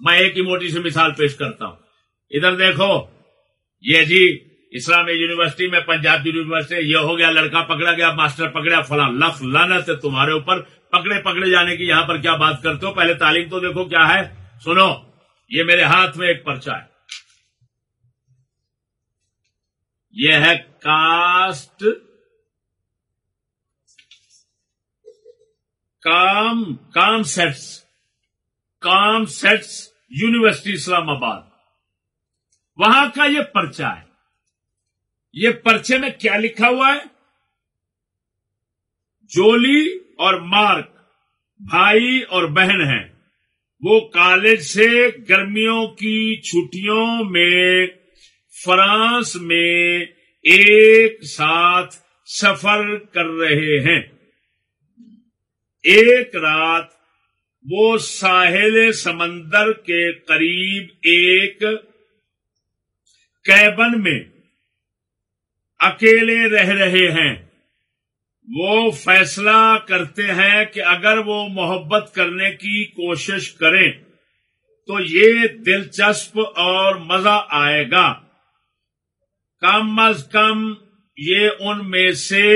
میں ایک ہی موٹی سی مثال پیش کرتا ہوں۔ ادھر دیکھو، یہ جی اسلامی یونیورسٹی میں پنجاب یونیورسٹی یہ ہو گیا، لڑکا پکڑا گیا، ماسٹر پکڑا، فلاں لف لانت ہے تمہارے اوپر۔ پکڑے پکڑے جانے کی یہاں پر کیا بات کرتے ہو؟ پہلے تعلیم تو دیکھو کیا ہے۔ سنو، یہ میرے ہاتھ میں ایک پرچہ ہے۔ یہ ہے کاسٹ کام کام سیٹس کام سیٹس یونیورسٹی اسلام آباد وہاں کا یہ پرچہ ہے یہ پرچے میں کیا لکھا ہوا ہے جولی اور مارک بھائی اور بہن ہیں وہ کالج سے گرمیوں کی چھٹیوں میں فرانس میں ایک ساتھ سفر کر رہے ہیں۔ ایک رات وہ ساحل سمندر کے قریب ایک کیبن میں اکیلے رہ رہے ہیں۔ وہ فیصلہ کرتے ہیں کہ اگر وہ محبت کرنے کی کوشش کریں تو یہ دلچسپ اور مزہ آئے گا۔ کم از کم یہ ان میں سے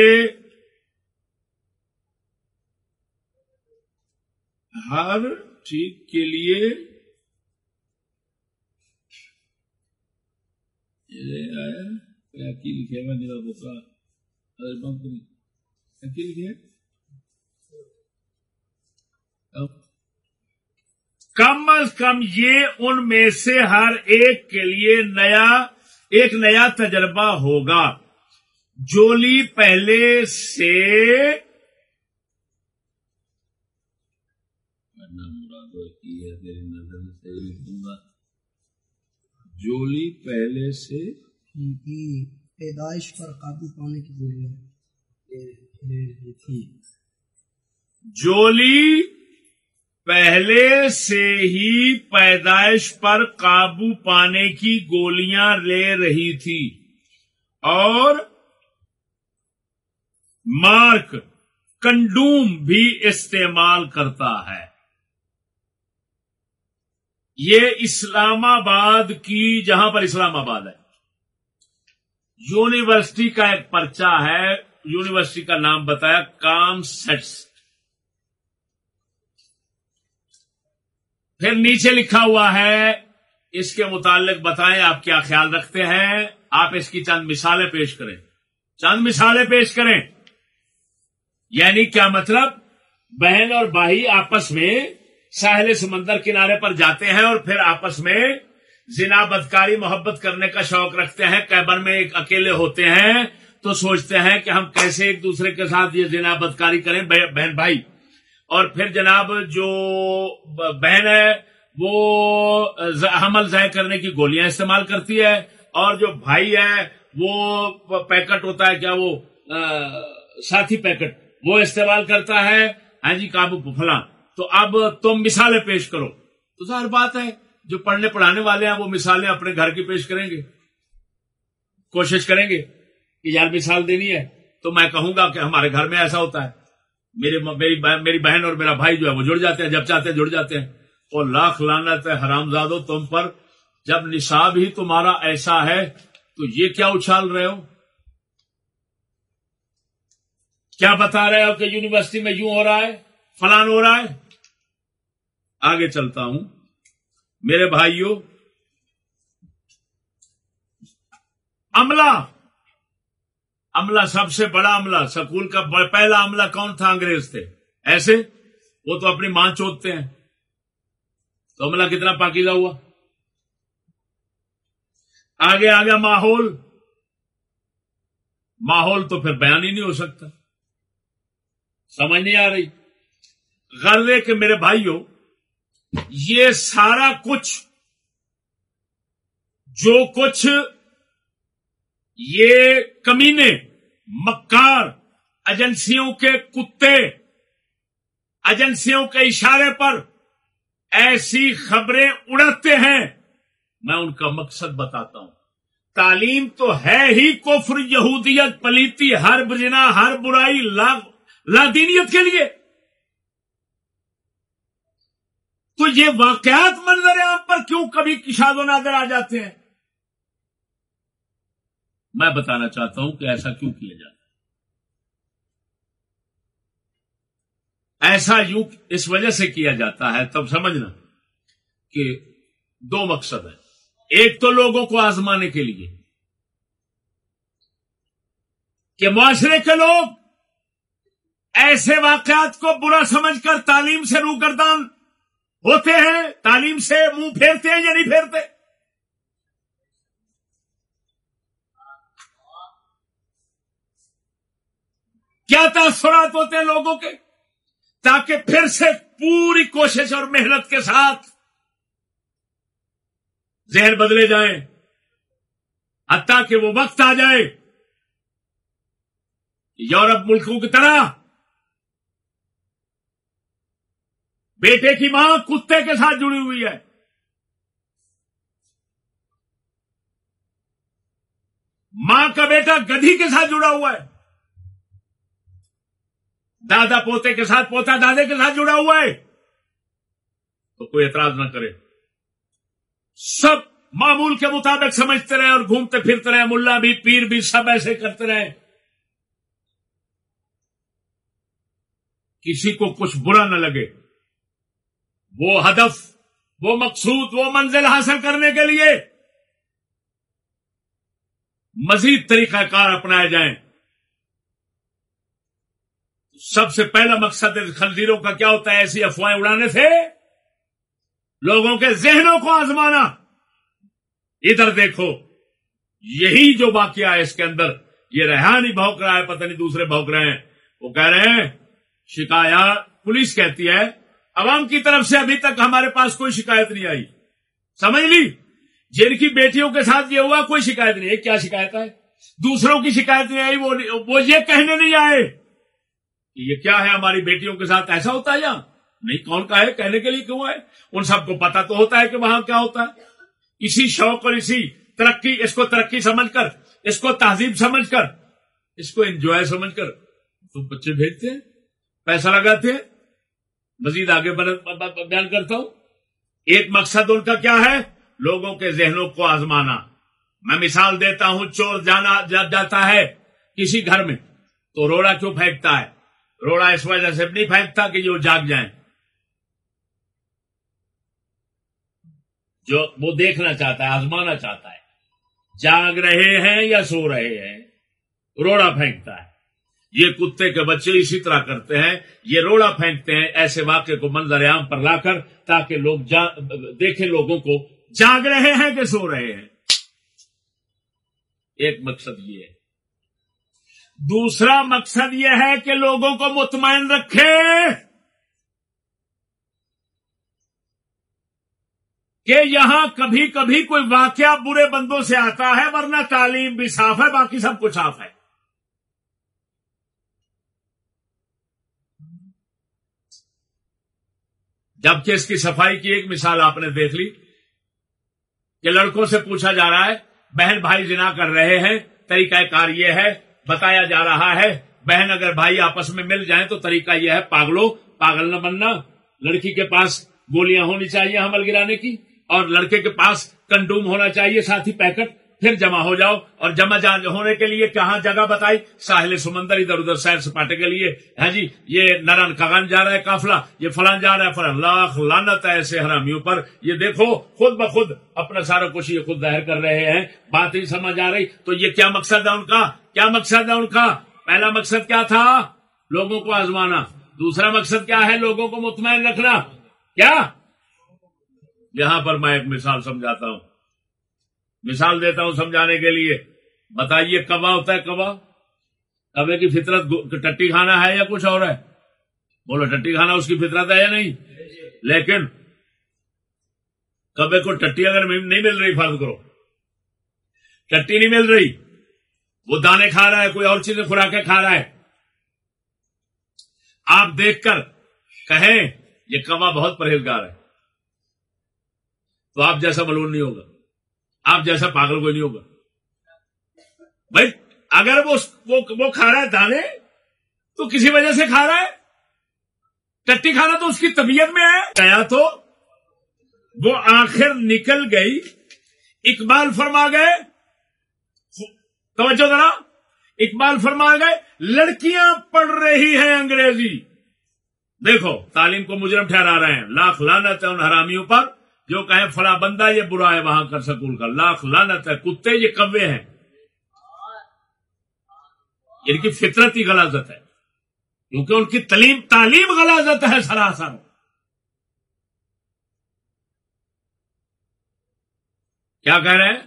ہر ٹھیک کے لیے لکھے گا میرا بوکا کم از کم یہ ان میں سے ہر ایک کے لیے نیا ایک نیا تجربہ ہوگا۔ جولی پہلے سے جولی پہلے سے پیدائش پر قابو پانے کی ضرورت تھی۔ جولی پہلے سے ہی پیدائش پر قابو پانے کی گولیاں لے رہی تھی۔ اور مارک کنڈوم بھی استعمال کرتا ہے۔ یہ اسلام آباد کی جہاں پر اسلام آباد ہے۔ یونیورسٹی کا ایک پرچہ ہے۔ یونیورسٹی کا نام بتایا کام سیٹس پھر نیچے لکھا ہوا ہے، اس کے متعلق بتائیں آپ کیا خیال رکھتے ہیں؟ آپ اس کی چند مثالیں پیش کریں۔ چند مثالیں پیش کریں۔ یعنی کیا مطلب؟ بہن اور بھائی آپس میں ساحل سمندر کنارے پر جاتے ہیں اور پھر آپس میں زنا، بدکاری، محبت کرنے کا شوق رکھتے ہیں کیبن میں ایک اکیلے ہوتے ہیں تو سوچتے ہیں کہ ہم کیسے ایک دوسرے کے ساتھ یہ زنا، بدکاری کریں بہن بھائی۔ اور پھر جناب جو بہن ہے، وہ حمل ضائع کرنے کی گولیاں استعمال کرتی ہے اور جو بھائی ہے، وہ پیکٹ ہوتا ہے، کیا وہ ساتھی پیکٹ، وہ استعمال کرتا ہے۔ ہاں جی کابو فلاں تو اب تم مثالیں پیش کرو۔ تو ظاہر بات ہے، جو پڑھنے پڑھانے والے ہیں، وہ مثالیں اپنے گھر کی پیش کریں گے۔ کوشش کریں گے کہ یار مثال دینی ہے، تو میں کہوں گا کہ ہمارے گھر میں ایسا ہوتا ہے۔ میرے میری بہن اور میرا بھائی جو ہے وہ جڑ جاتے ہیں، جب چاہتے ہیں جڑ جاتے ہیں۔ اور لاکھ لانت ہے حرام زادو تم پر۔ جب نصاب ہی تمہارا ایسا ہے، تو یہ کیا اچھال رہے ہو؟ کیا بتا رہے ہو کہ یونیورسٹی میں یوں ہو رہا ہے؟ فلان ہو رہا ہے؟ آگے چلتا ہوں۔ میرے بھائیوں عملہ عملہ سب سے بڑا عملہ، سکول کا پہلا عملہ کون تھا انگریز تھے؟ ایسے؟ وہ تو اپنی ماں چوتتے ہیں۔ تو عملہ کتنا پاکیزہ ہوا؟ آگے آگے، ماحول۔ ماحول تو پھر بیان ہی نہیں ہو سکتا۔ سمجھ نہیں آ رہی۔ غرضے کے میرے بھائیوں، یہ سارا کچھ جو کچھ یہ کمینے، مکار، ایجنسیوں کے کتے، ایجنسیوں کے اشارے پر ایسی خبریں اڑتے ہیں۔ میں ان کا مقصد بتاتا ہوں۔ تعلیم تو ہے ہی کفر، یہودیت، پلیتی ہر بجنا ہر برائی لادینیت کے لیے۔ تو یہ واقعات منظر عام پر کیوں کبھی کشاد و نادر آ جاتے ہیں؟ میں بتانا چاہتا ہوں کہ ایسا کیوں کیا جاتا ایسا یوں اس وجہ سے کیا جاتا ہے، تب سمجھنا کہ دو مقصد ہیں۔ ایک تو لوگوں کو آزمانے کے لیے کہ معاشرے کے لوگ ایسے واقعات کو برا سمجھ کر تعلیم سے روگردان ہوتے ہیں، تعلیم سے منہ پھیرتے ہیں یا نہیں پھیرتے؟ کیا تاثرات ہوتے ہیں لوگوں کے؟ تاکہ پھر سے پوری کوشش اور محنت کے ساتھ ذہن بدلے جائیں، حتیٰ کہ وہ وقت آ جائے یورپ ملکوں کی طرح بیٹے کی ماں کتے کے ساتھ جڑی ہوئی ہے۔ ماں کا بیٹا گدھی کے ساتھ جڑا ہوا ہے۔ دادا پوتے کے ساتھ پوتا دادے کے ساتھ جڑا ہوا ہے۔ تو کوئی اعتراض نہ کرے۔ سب معمول کے مطابق سمجھتے رہے اور گھومتے پھرتے رہے۔ ملا بھی، پیر بھی سب ایسے کرتے رہے۔ کسی کو کچھ برا نہ لگے۔ وہ ہدف، وہ مقصود، وہ منزل حاصل کرنے کے لیے مزید طریقہ کار اپنائے جائیں۔ سب سے پہلا مقصد خنزیروں کا کیا ہوتا ہے؟ ایسی افواہیں اڑانے سے لوگوں کے ذہنوں کو آزمانا۔ ادھر دیکھو، یہی جو واقعہ ہے اس کے اندر، یہ رہانی بھوک رہا ہے، پتہ نہیں دوسرے بھوک رہے ہیں۔ وہ کہہ رہے ہیں شکایات پولیس کہتی ہے، عوام کی طرف سے ابھی تک ہمارے پاس کوئی شکایت نہیں آئی۔ سمجھ لی؟ جن کی بیٹیوں کے ساتھ یہ ہوا، کوئی شکایت نہیں۔ ہے کیا شکایت ہے؟ دوسروں کی شکایت نہیں آئی وہ یہ کہنے نہیں آئے۔ کہ یہ کیا ہے ہماری بیٹیوں کے ساتھ ایسا ہوتا ہے یا نہیں، کون کا ہے کہنے کے لیے کیوں ہے؟ ان سب کو پتا تو ہوتا ہے کہ وہاں کیا ہوتا ہے۔ اسی شوق اور اسی ترقی، اس کو ترقی سمجھ کر، اس کو تہذیب سمجھ کر، اس کو انجوائے سمجھ کر۔ تم بچے بھیجتے ہیں، پیسہ لگاتے ہیں۔ مزید آگے بیان کرتا ہوں۔ ایک مقصد ان کا کیا ہے؟ لوگوں کے ذہنوں کو آزمانا۔ میں مثال دیتا ہوں، چور جانا جاتا ہے کسی گھر میں تو روڑا کیوں پھینکتا ہے؟ روڑا اس وجہ سے نہیں پھینکتا کہ یہ جاگ جائیں۔ جو وہ دیکھنا چاہتا ہے، آزمانا چاہتا ہے۔ جاگ رہے ہیں یا سو رہے ہیں؟ روڑا پھینکتا ہے۔ یہ کتے کے بچے اسی طرح کرتے ہیں۔ یہ روڑا پھینکتے ہیں، ایسے واقعے کو منظر عام پر لا کر تاکہ لوگ دیکھیں لوگوں کو۔ جاگ رہے ہیں کہ سو رہے ہیں؟ ایک مقصد یہ ہے۔ دوسرا مقصد یہ ہے کہ لوگوں کو مطمئن رکھے کہ یہاں کبھی کبھی کوئی واقعہ برے بندوں سے آتا ہے، ورنہ تعلیم بھی صاف ہے، باقی سب کچھ صاف ہے۔ جبکہ اس کی صفائی کی ایک مثال آپ نے دیکھ لی کہ لڑکوں سے پوچھا جا رہا ہے، بہن بھائی جنا کر رہے ہیں، طریقہ کار یہ ہے بتایا جا رہا ہے۔ بہن اگر بھائی آپس میں مل جائیں تو طریقہ یہ ہے پاگلو، پاگل نہ بننا۔ لڑکی کے پاس گولیاں ہونی چاہیے حمل گرانے کی اور لڑکے کے پاس کنڈوم ہونا چاہیے ساتھ ہی پیکٹ۔ پھر جمع ہو جاؤ اور جمع ہونے کے لیے کہاں جگہ بتائی؟ ساحل سمندر، ادھر ادھر سیر سپاٹے کے لیے۔ ہے جی یہ نرن کغان جا رہا ہے کافلا یہ فلان جا رہا ہے فلان لاکھ لانت ہے ایسے حرامیوں پر۔ یہ دیکھو، خود بخود اپنا سارا کچھ یہ خود ظاہر کر رہے ہیں۔ بات ہی سمجھ آ رہی۔ تو یہ کیا مقصد ہے ان کا؟ کیا مقصد ہے ان کا؟ پہلا مقصد کیا تھا؟ لوگوں کو آزمانا۔ دوسرا مقصد کیا ہے؟ لوگوں کو مطمئن رکھنا۔ کیا؟ یہاں پر میں ایک مثال سمجھاتا ہوں۔ مثال دیتا ہوں سمجھانے کے لیے۔ بتائیے کبا ہوتا ہے کبا کبے کی فطرت ٹٹی کھانا ہے یا کچھ اور ہے؟ بولو، ٹٹی کھانا اس کی فطرت ہے یا نہیں؟ لیکن کبے کو ٹٹی اگر نہیں مل رہی، فرض کرو۔ ٹٹی نہیں مل رہی، وہ دانے کھا رہا ہے، کوئی اور چیزیں خوراکیں کھا رہا ہے۔ آپ دیکھ کر کہیں، یہ کوا بہت پرہیزگار ہے۔ تو آپ جیسا ملون نہیں ہوگا۔ آپ جیسا پاگل کوئی نہیں ہوگا۔ بھائی، اگر وہ وہ کھا رہا ہے دانے، تو کسی وجہ سے کھا رہا ہے؟ ٹٹی کھانا تو اس کی طبیعت میں ہے۔ گیا تو، وہ آخر نکل گئی۔ اقبال فرما گئے۔ توجہ ذرا۔ اقبال فرما گئے، لڑکیاں پڑھ رہی ہیں انگریزی۔ دیکھو، تعلیم کو مجرم ٹھہرا رہے ہیں۔ لاکھ لانت ہے ان حرامیوں پر۔ جو کہیں فلا بندہ یہ برا ہے، وہاں کر سکول کا۔ لاکھ لانت ہے، کتے یہ کوے ہیں۔ ان کی فطرت ہی غلازت ہے۔ کیونکہ ان کی تعلیم تعلیم غلازت ہے سراسر۔ کیا کہہ رہے ہیں؟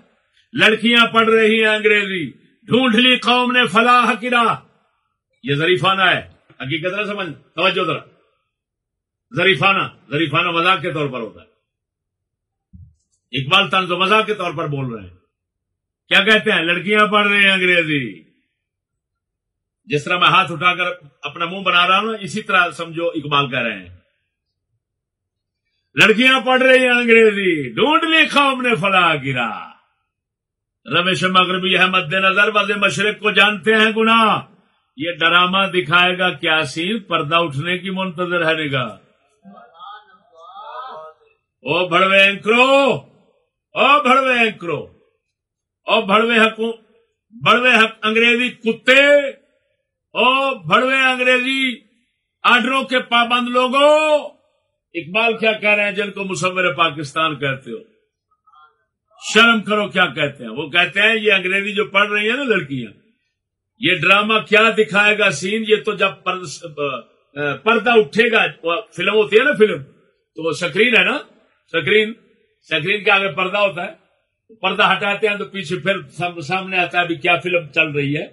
لڑکیاں پڑھ رہی ہیں انگریزی۔ ڈھونڈ لی قوم نے فلاح کرا یہ ظریفانہ ہے۔ حقیقت نہ سمجھ، توجہ ذرا۔ ظریفانہ ظریفانہ مذاق کے طور پر ہوتا ہے۔ اقبال طنز و مذاق کے طور پر بول رہے ہیں۔ کیا کہتے ہیں؟ لڑکیاں پڑھ رہی ہیں انگریزی۔ جس طرح میں ہاتھ اٹھا کر اپنا منہ بنا رہا ہوں اسی طرح سمجھو اقبال کہہ رہے ہیں۔ لڑکیاں پڑھ رہی ہیں انگریزی۔ ڈھونڈ لی قوم نے فلاح گرا۔ روش مغربی ہے مد نظر وز مشرق کو جانتے ہیں گنا یہ ڈرامہ دکھائے گا کیا سین پردہ اٹھنے کی منتظر ہے نگا او بڑوے او بڑوے اینکرو او بڑوے حقوں بڑوے حق انگریزی کتے او بڑوے انگریزی آرڈروں کے پابند لوگوں اقبال کیا کہہ رہے ہیں جن کو مصور پاکستان کہتے ہو شرم کرو کیا کہتے ہیں وہ کہتے ہیں یہ انگریزی جو پڑھ رہی ہیں نا لڑکیاں یہ ڈرامہ کیا دکھائے گا سین یہ تو جب پردہ اٹھے گا فلم ہوتی ہے نا فلم تو وہ سکرین ہے نا سکرین سکرین کے آگے پردہ ہوتا ہے۔ پردہ ہٹاتے ہیں تو پیچھے پھر سامنے آتا ہے ابھی کیا فلم چل رہی ہے۔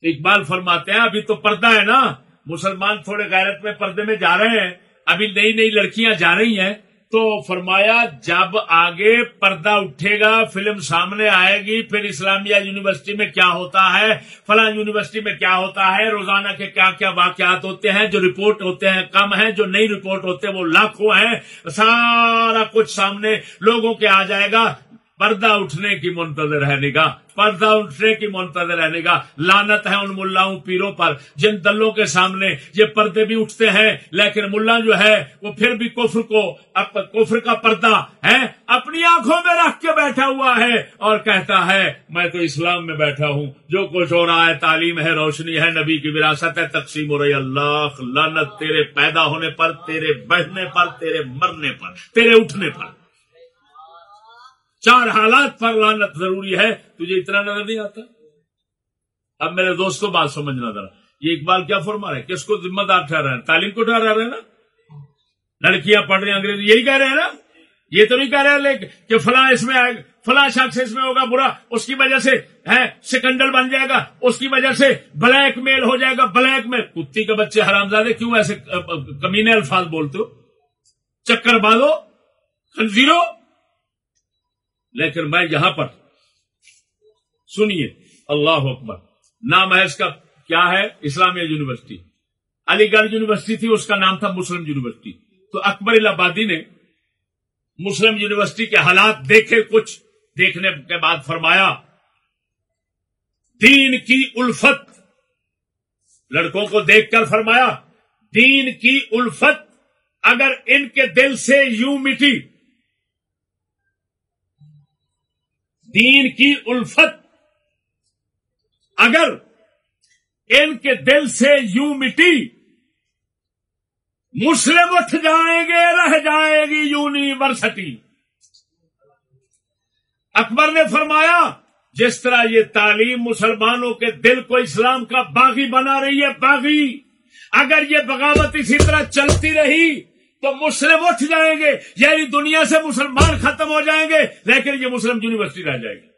تو اقبال فرماتے ہیں، ابھی تو پردہ ہے نا۔ مسلمان تھوڑے غیرت میں پردے میں جا رہے ہیں۔ ابھی نئی نئی لڑکیاں جا رہی ہیں۔ تو فرمایا، جب آگے پردہ اٹھے گا، فلم سامنے آئے گی، پھر اسلامیہ یونیورسٹی میں کیا ہوتا ہے؟ فلاں یونیورسٹی میں کیا ہوتا ہے؟ روزانہ کے کیا کیا واقعات ہوتے ہیں؟ جو رپورٹ ہوتے ہیں کم ہیں، جو نئی رپورٹ ہوتے ہیں وہ لاکھوں ہیں۔ سارا کچھ سامنے لوگوں کے آ جائے گا۔ پردہ اٹھنے کی منتظر ہے نگاہ، پردہ اٹھنے کی منتظر رہنے گا لانت ہے ان ملاؤں پیروں پر، جن دلوں کے سامنے یہ پردے بھی اٹھتے ہیں۔ لیکن ملا جو ہے، وہ پھر بھی کفر کو کفر کا پردہ ہے، اپنی آنکھوں میں رکھ کے بیٹھا ہوا ہے اور کہتا ہے، میں تو اسلام میں بیٹھا ہوں۔ جو کچھ ہو رہا ہے، تعلیم ہے، روشنی ہے، نبی کی وراثت ہے، تقسیم ہو رہی اللہ لانت تیرے پیدا ہونے پر، تیرے بڑھنے پر، تیرے مرنے پر، تیرے اٹھنے پر۔ چار حالات پر لانت ضروری ہے، تجھے اتنا نظر نہیں آتا؟ اب میرے دوستوں بات سمجھنا ذرا۔ یہ اقبال کیا فرما رہے کس کو ذمہ دار ٹھہرا ہے؟ تعلیم کو ٹھہرا رہے ہیں نا؟ لڑکیاں پڑھ رہی ہیں انگریزی، یہی کہہ رہے ہیں نا؟ یہ تو نہیں کہہ رہے کہ فلاں اس میں آئے، فلاں شخص اس میں ہوگا برا، اس کی وجہ سے ہے سکنڈل بن جائے گا، اس کی وجہ سے بلیک میل ہو جائے گا، بلیک میل۔ کتی کے بچے حرام زادے کیوں ایسے کمینے الفاظ بولتے ہو؟ چکر بالو، خنزیرو لیکن میں یہاں پر سنیے، اللہ اکبر نام ہے اس کا کیا ہے؟ اسلامیہ یونیورسٹی۔ علی گڑھ یونیورسٹی تھی، اس کا نام تھا مسلم یونیورسٹی۔ تو اکبر آبادی نے مسلم یونیورسٹی کے حالات دیکھے، کچھ دیکھنے کے بعد فرمایا، دین کی الفت۔ لڑکوں کو دیکھ کر فرمایا، دین کی الفت، اگر ان کے دل سے یوں مٹی دین کی الفت۔ اگر ان کے دل سے یوں مٹی، مسلم اٹھ جائیں گے، رہ جائے گی یونیورسٹی۔ اکبر نے فرمایا، جس طرح یہ تعلیم مسلمانوں کے دل کو اسلام کا باغی بنا رہی ہے، باغی۔ اگر یہ بغاوت اسی طرح چلتی رہی تو مسلم اٹھ جائیں گے یعنی دنیا سے مسلمان ختم ہو جائیں گے، لیکن یہ مسلم یونیورسٹی رہ جائے گی۔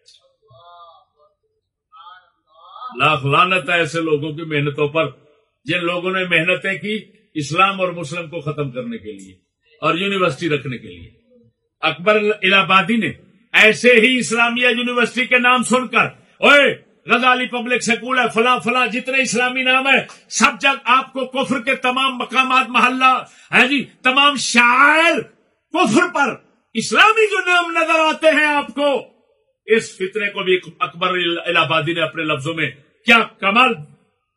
لاکھ لانت ہے ایسے لوگوں کی محنتوں پر، جن لوگوں نے محنتیں کی اسلام اور مسلم کو ختم کرنے کے لیے اور یونیورسٹی رکھنے کے لیے۔ اکبر الہ آبادی نے ایسے ہی اسلامیہ یونیورسٹی کے نام سن کر اوے غزالی پبلک سکول ہے فلاں فلاں جتنے اسلامی نام ہے سب جگ آپ کو کفر کے تمام مقامات، محلہ ہے جی تمام شاعر کفر پر اسلامی جو نام نظر آتے ہیں آپ کو، اس فطرے کو بھی اکبر الہ آبادی نے اپنے لفظوں میں کیا کمال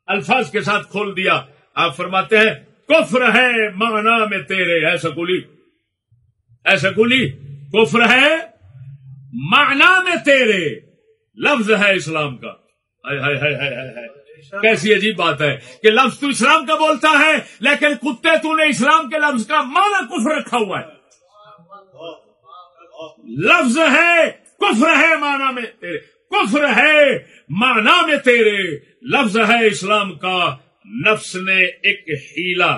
الفاظ کے ساتھ کھول دیا۔ آپ فرماتے ہیں، کفر ہے مانا میں تیرے ہے سکولی، اے سکولی، کفر ہے مانا میں تیرے۔ لفظ ہے اسلام کا۔ کیسی عجیب بات ہے کہ لفظ تو اسلام کا بولتا ہے، لیکن کتے تو نے اسلام کے لفظ کا مانا کفر رکھا ہوا ہے۔ لفظ ہے، کفر ہے مانا میں تیرے۔ کفر ہے مانا میں تیرے۔ لفظ ہے اسلام کا، نفس نے ایک ہیلا،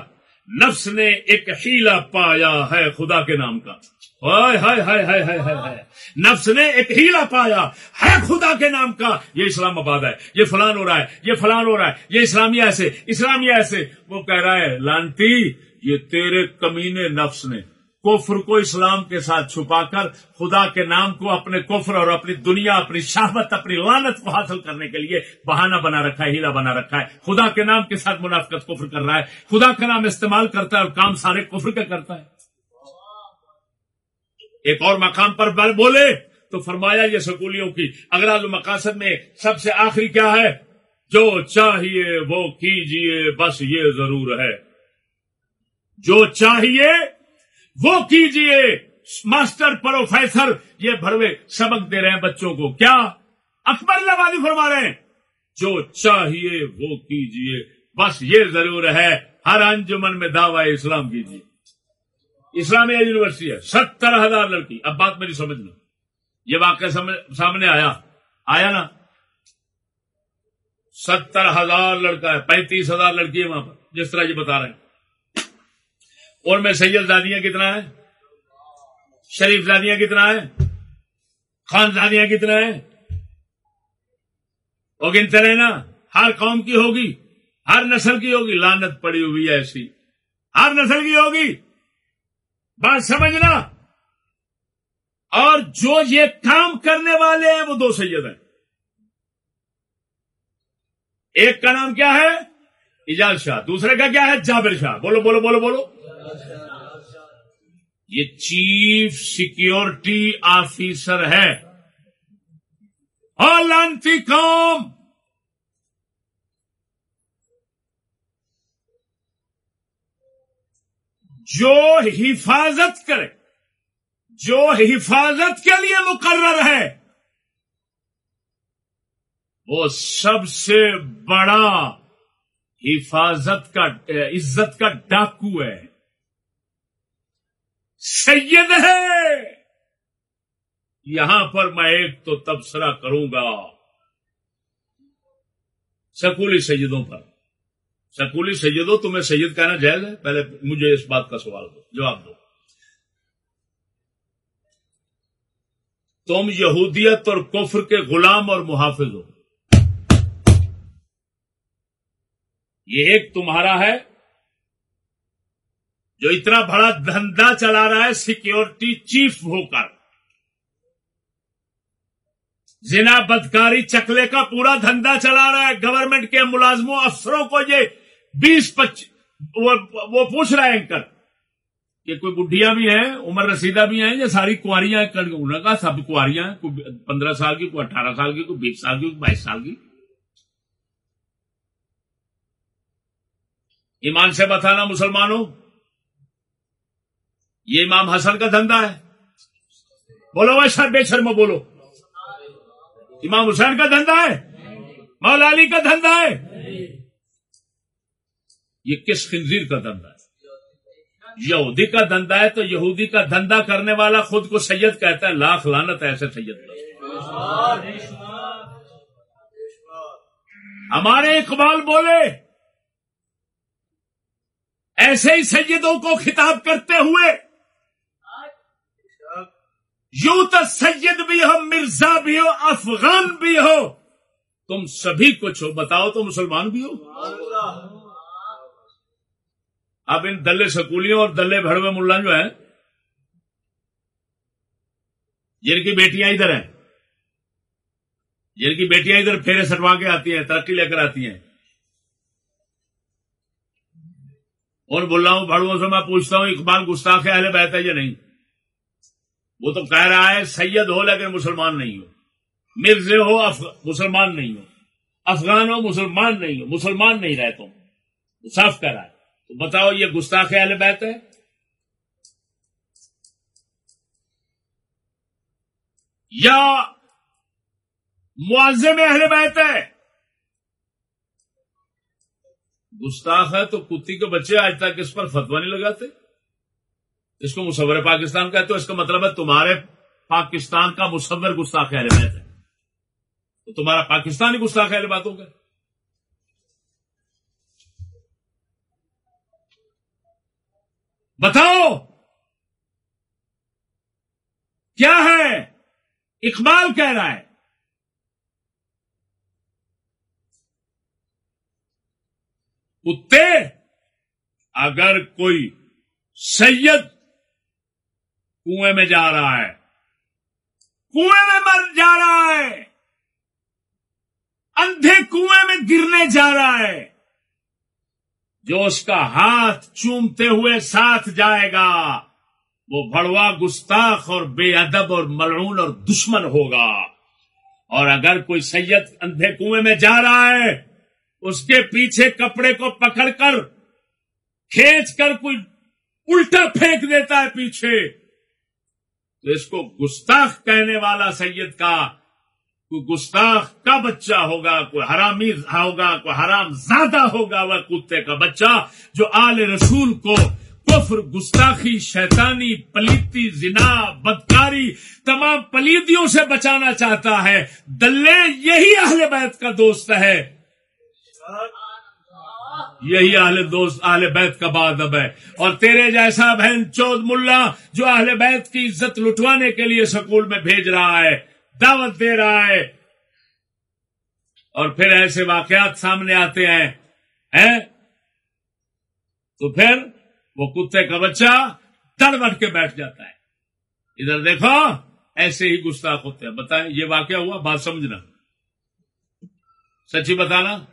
نفس نے ایک ہیلا پایا ہے خدا کے نام کا۔ ہائے ہائے ہائے ہائے ہائے ہائے ہائے۔ نفس نے ایک ہیلا پایا۔ ہے خدا کے نام کا۔ یہ اسلام آباد ہے۔ یہ فلان ہو رہا ہے۔ یہ فلان ہو رہا ہے۔ یہ اسلامیہ ایسے اسلامیہ ایسے۔ وہ کہہ رہا ہے، لانتی، یہ تیرے کمینے نفس نے کفر کو اسلام کے ساتھ چھپا کر خدا کے نام کو اپنے کفر اور اپنی دنیا، اپنی شہبت اپنی لانت کو حاصل کرنے کے لیے بہانہ بنا رکھا ہے، ہیلا بنا رکھا ہے۔ خدا کے نام کے ساتھ منافقت کفر کر رہا ہے۔ خدا کا نام استعمال کرتا ہے اور کام سارے کفر کا کرتا ہے۔ ایک اور مقام پر بل بولے تو فرمایا یہ سکولیوں کی اگر مقاصد میں سب سے آخری کیا ہے؟ جو چاہیے وہ کیجیے، بس یہ ضرور ہے۔ جو چاہیے وہ کیجیے، ماسٹر، پروفیسر، یہ بھروے سبق دے رہے ہیں بچوں کو۔ کیا اکبر لبادی فرما رہے ہیں؟ جو چاہیے وہ کیجیے، بس یہ ضرور ہے۔ ہر انجمن میں دعوی اسلام کیجیے اسلامیہ یونیورسٹی ہے، ستر ہزار لڑکی۔ اب بات میری سمجھ لو۔ یہ واقعہ سامنے آیا۔ آیا نا؟ ستر ہزار لڑکا ہے، پینتیس ہزار لڑکی ہے وہاں پر۔ جس طرح یہ بتا رہے ہیں۔ اور میں سید زادیاں کتنا ہے شریف زادیاں کتنا ہے خان زادیاں کتنا ہے وہ گنتے رہے نا ہر قوم کی ہوگی، ہر نسل کی ہوگی۔ لانت پڑی ہوئی ہے ایسی۔ ہر نسل کی ہوگی۔ بات سمجھنا؟ اور جو یہ کام کرنے والے ہیں وہ دو سید ہیں۔ ایک کا نام کیا ہے؟ اجاز شاہ۔ دوسرے کا کیا ہے؟ جابر شاہ۔ بولو بولو بولو بولو۔ یہ چیف سیکیورٹی آفیسر ہے۔ اور لانتی کام جو حفاظت کرے، جو حفاظت کے لیے مقرر ہے، وہ سب سے بڑا حفاظت کا، عزت کا ڈاکو ہے۔ سید ہے۔ یہاں پر میں ایک تو تبصرہ کروں گا۔ سکولی سیدوں پر۔ سکولی سیدوں تمہیں سید کہنا جائز ہے؟ پہلے مجھے اس بات کا سوال دو جواب دو۔ تم یہودیت اور کفر کے غلام اور محافظ ہو۔ یہ ایک تمہارا ہے جو اتنا بڑا دھندا چلا رہا ہے، سیکیورٹی چیف ہو کر۔ زنا بدکاری، چکلے کا پورا دھندا چلا رہا ہے۔ گورنمنٹ کے ملازموں، افسروں کو یہ بیس پچ وہ پوچھ رہا ہے اینکر کہ کوئی بڈھیاں بھی ہیں، عمر رسیدہ بھی ہیں یا ساری کاریاں انہوں نے کہا سب کاریاں ہیں، کوئی پندرہ سال کی، کوئی اٹھارہ سال کی، کوئی بیس سال کی، کوئی بائیس سال کی۔ ایمان سے بتانا مسلمانوں، یہ امام حسن کا دھندا ہے۔ بولو بھائی سر بے شرم بولو۔ امام حسین کا دھندا ہے، مولا علی کا دھندا ہے۔ یہ کس خنزیر کا دھندا ہے؟ یہودی کا دھندا ہے تو یہودی کا دھندا کرنے والا خود کو سید کہتا ہے، لاکھ لانت ایسے سید ہمارے اقبال بولے، ایسے ہی سیدوں کو خطاب کرتے ہوئے، یوں تو سید بھی ہو، مرزا بھی ہو، افغان بھی ہو، تم سبھی کچھ ہو، بتاؤ تو مسلمان بھی ہو؟ اب ان دلے سکولیوں اور دلے بھڑوے ملا جو ہیں، جن کی بیٹیاں ادھر ہیں، جن کی بیٹیاں ادھر پھیرے سٹوا کے آتی ہیں، ترقی لے کر آتی ہیں۔ اور بول رہا ہوں بڑوں سے میں پوچھتا ہوں، اقبال گستاخ اہل بیت ہے یا نہیں؟ وہ تو کہہ رہا ہے، سید ہو لیکن مسلمان نہیں ہو۔ مرزے ہو، اف... مسلمان نہیں ہو۔ افغان ہو، مسلمان نہیں ہو۔ مسلمان نہیں رہتا ہوں۔ صاف کہہ رہا ہے۔ تو بتاؤ یہ گستاخ اہل بیت ہے؟ یا معذم اہل بیت ہے؟ گستاخ ہے تو کتی کے بچے آج تک اس پر فتوا نہیں لگاتے؟ اس کو مصور پاکستان کا ہے تو اس کا مطلب ہے تمہارے پاکستان کا مصور گستاخ اہل بیت ہے۔ تو تمہارا پاکستانی گستاخ اہل باتوں کا بتاؤ! کیا ہے؟ اقبال کہہ رہا ہے۔ کتے، اگر کوئی سید کنویں میں جا رہا ہے، کنویں میں مر جا رہا ہے، اندھے کنویں میں گرنے جا رہا ہے۔ جو اس کا ہاتھ چومتے ہوئے ساتھ جائے گا، وہ بڑوا گستاخ اور بے ادب اور ملعون اور دشمن ہوگا۔ اور اگر کوئی سید اندھے کنویں میں جا رہا ہے، اس کے پیچھے کپڑے کو پکڑ کر کھینچ کر کوئی الٹا پھینک دیتا ہے پیچھے۔ تو اس کو گستاخ کہنے والا سید کا کوئی گستاخ کا بچہ ہوگا کوئی حرامی ہوگا کوئی حرام زیادہ ہوگا وہ کتے کا بچہ جو آل رسول کو کفر، گستاخی، شیطانی، پلیتی، زنا، بدکاری تمام پلیدیوں سے بچانا چاہتا ہے۔ دلے، یہی اہل بیت کا دوست ہے۔ یہی اہل دوست، اہل بیت کا بادب ہے۔ اور تیرے جیسا بہن چود ملا جو اہل بیت کی عزت لٹوانے کے لیے سکول میں بھیج رہا ہے۔ دعوت دے رہا ہے۔ اور پھر ایسے واقعات سامنے آتے ہیں تو پھر وہ کتے کا بچہ تڑ بٹ کے بیٹھ جاتا ہے۔ ادھر دیکھو، ایسے ہی گستاخ ہوتے ہیں۔ بتائیں، یہ واقعہ ہوا؟ بات سمجھنا۔ سچی بتانا؟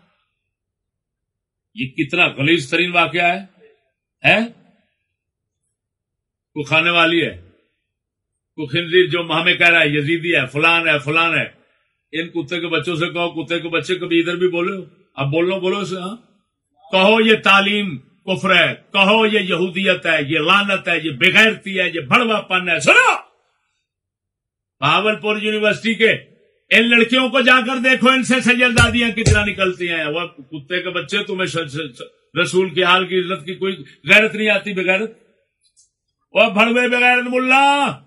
یہ کتنا غلیظ ترین واقعہ ہے کو کھانے والی ہے۔ کو خنزیر جو ہمیں کہہ رہا ہے، یزیدی ہے، فلان ہے فلان ہے۔ ان کتے کے بچوں سے کہو، کتے کے بچے کبھی ادھر بھی بولو اب بولو بولو اسے ہاں۔ کہو یہ تعلیم کفر ہے، کہو یہ یہودیت ہے، یہ لانت ہے، یہ بغیرتی ہے، یہ بڑوا پن ہے۔ سنو! بہاول پور یونیورسٹی کے ان لڑکیوں کو جا کر دیکھو، ان سے سجل دادیاں کتنا نکلتی ہیں۔ وہ کتے کے بچے، تمہیں رسول کی حال کی عزت کی کوئی غیرت نہیں آتی، بغیرت؟ وہ بڑوے بغیرت ملا۔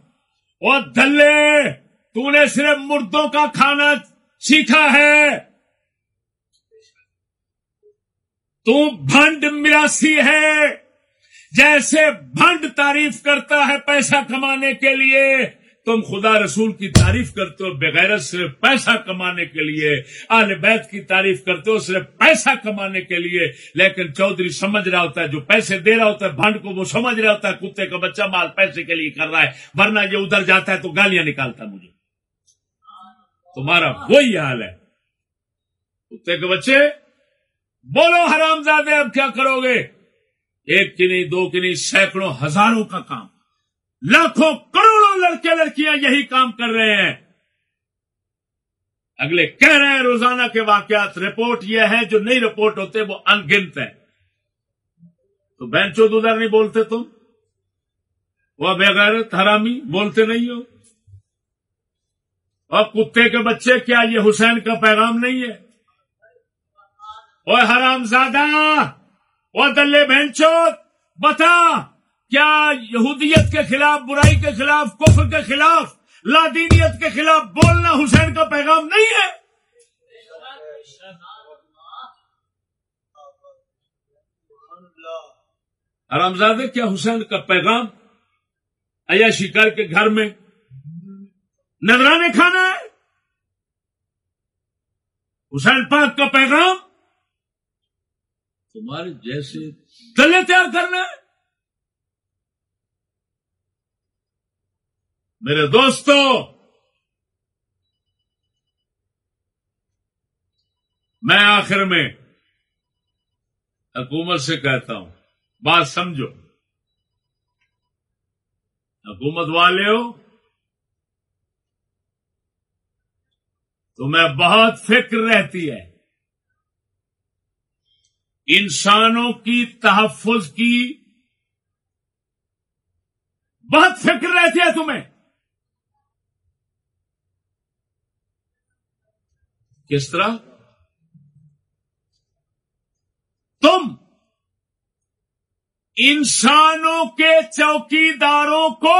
او دلے تو نے صرف مردوں کا کھانا سیکھا ہے۔ تو بھنڈ مراسی ہے۔ جیسے بھنڈ تعریف کرتا ہے پیسہ کمانے کے لیے تم خدا رسول کی تعریف کرتے ہو بغیر صرف پیسہ کمانے کے لیے آل بیت کی تعریف کرتے ہو صرف پیسہ کمانے کے لیے، لیکن چودھری سمجھ رہا ہوتا ہے، جو پیسے دے رہا ہوتا ہے، بھنڈ کو وہ سمجھ رہا ہوتا ہے، کتے کا بچہ مال پیسے کے لیے کر رہا ہے، ورنہ یہ ادھر جاتا ہے تو گالیاں نکالتا مجھے۔ تمہارا وہی حال ہے۔ کتے کے بچے، بولو حرام زادے اب کیا کرو گے؟ ایک کی نہیں، دو کی نہیں، سینکڑوں ہزاروں کا کام۔ لاکھوں کروڑوں لڑکے لڑکیاں یہی کام کر رہے ہیں۔ اگلے کہہ رہے ہیں روزانہ کے واقعات۔ رپورٹ یہ ہے، جو نئی رپورٹ ہوتے وہ انگنت ہے تو بینچو ادھر نہیں بولتے تم؟ وہ بغیر حرامی، بولتے نہیں ہو؟ اور کتے کے بچے، کیا یہ حسین کا پیغام نہیں ہے؟ وہ حرام زادہ وہ دلے بینچو بتا! کیا یہودیت کے خلاف، برائی کے خلاف، کفر کے خلاف، لادینیت کے خلاف بولنا حسین کا پیغام نہیں ہے؟ آرامزاد کیا حسین کا پیغام ایا شکار کے گھر میں نظرانے کھانا ہے؟ حسین پاک کا پیغام تمہارے جیسے دلے تیار کرنا ہے؟ میرے دوستو! میں آخر میں حکومت سے کہتا ہوں، بات سمجھو۔ حکومت والے ہو تمہیں بہت فکر رہتی ہے۔ انسانوں کی تحفظ کی بہت فکر رہتی ہے تمہیں۔ کس طرح؟ تم انسانوں کے چوکی داروں کو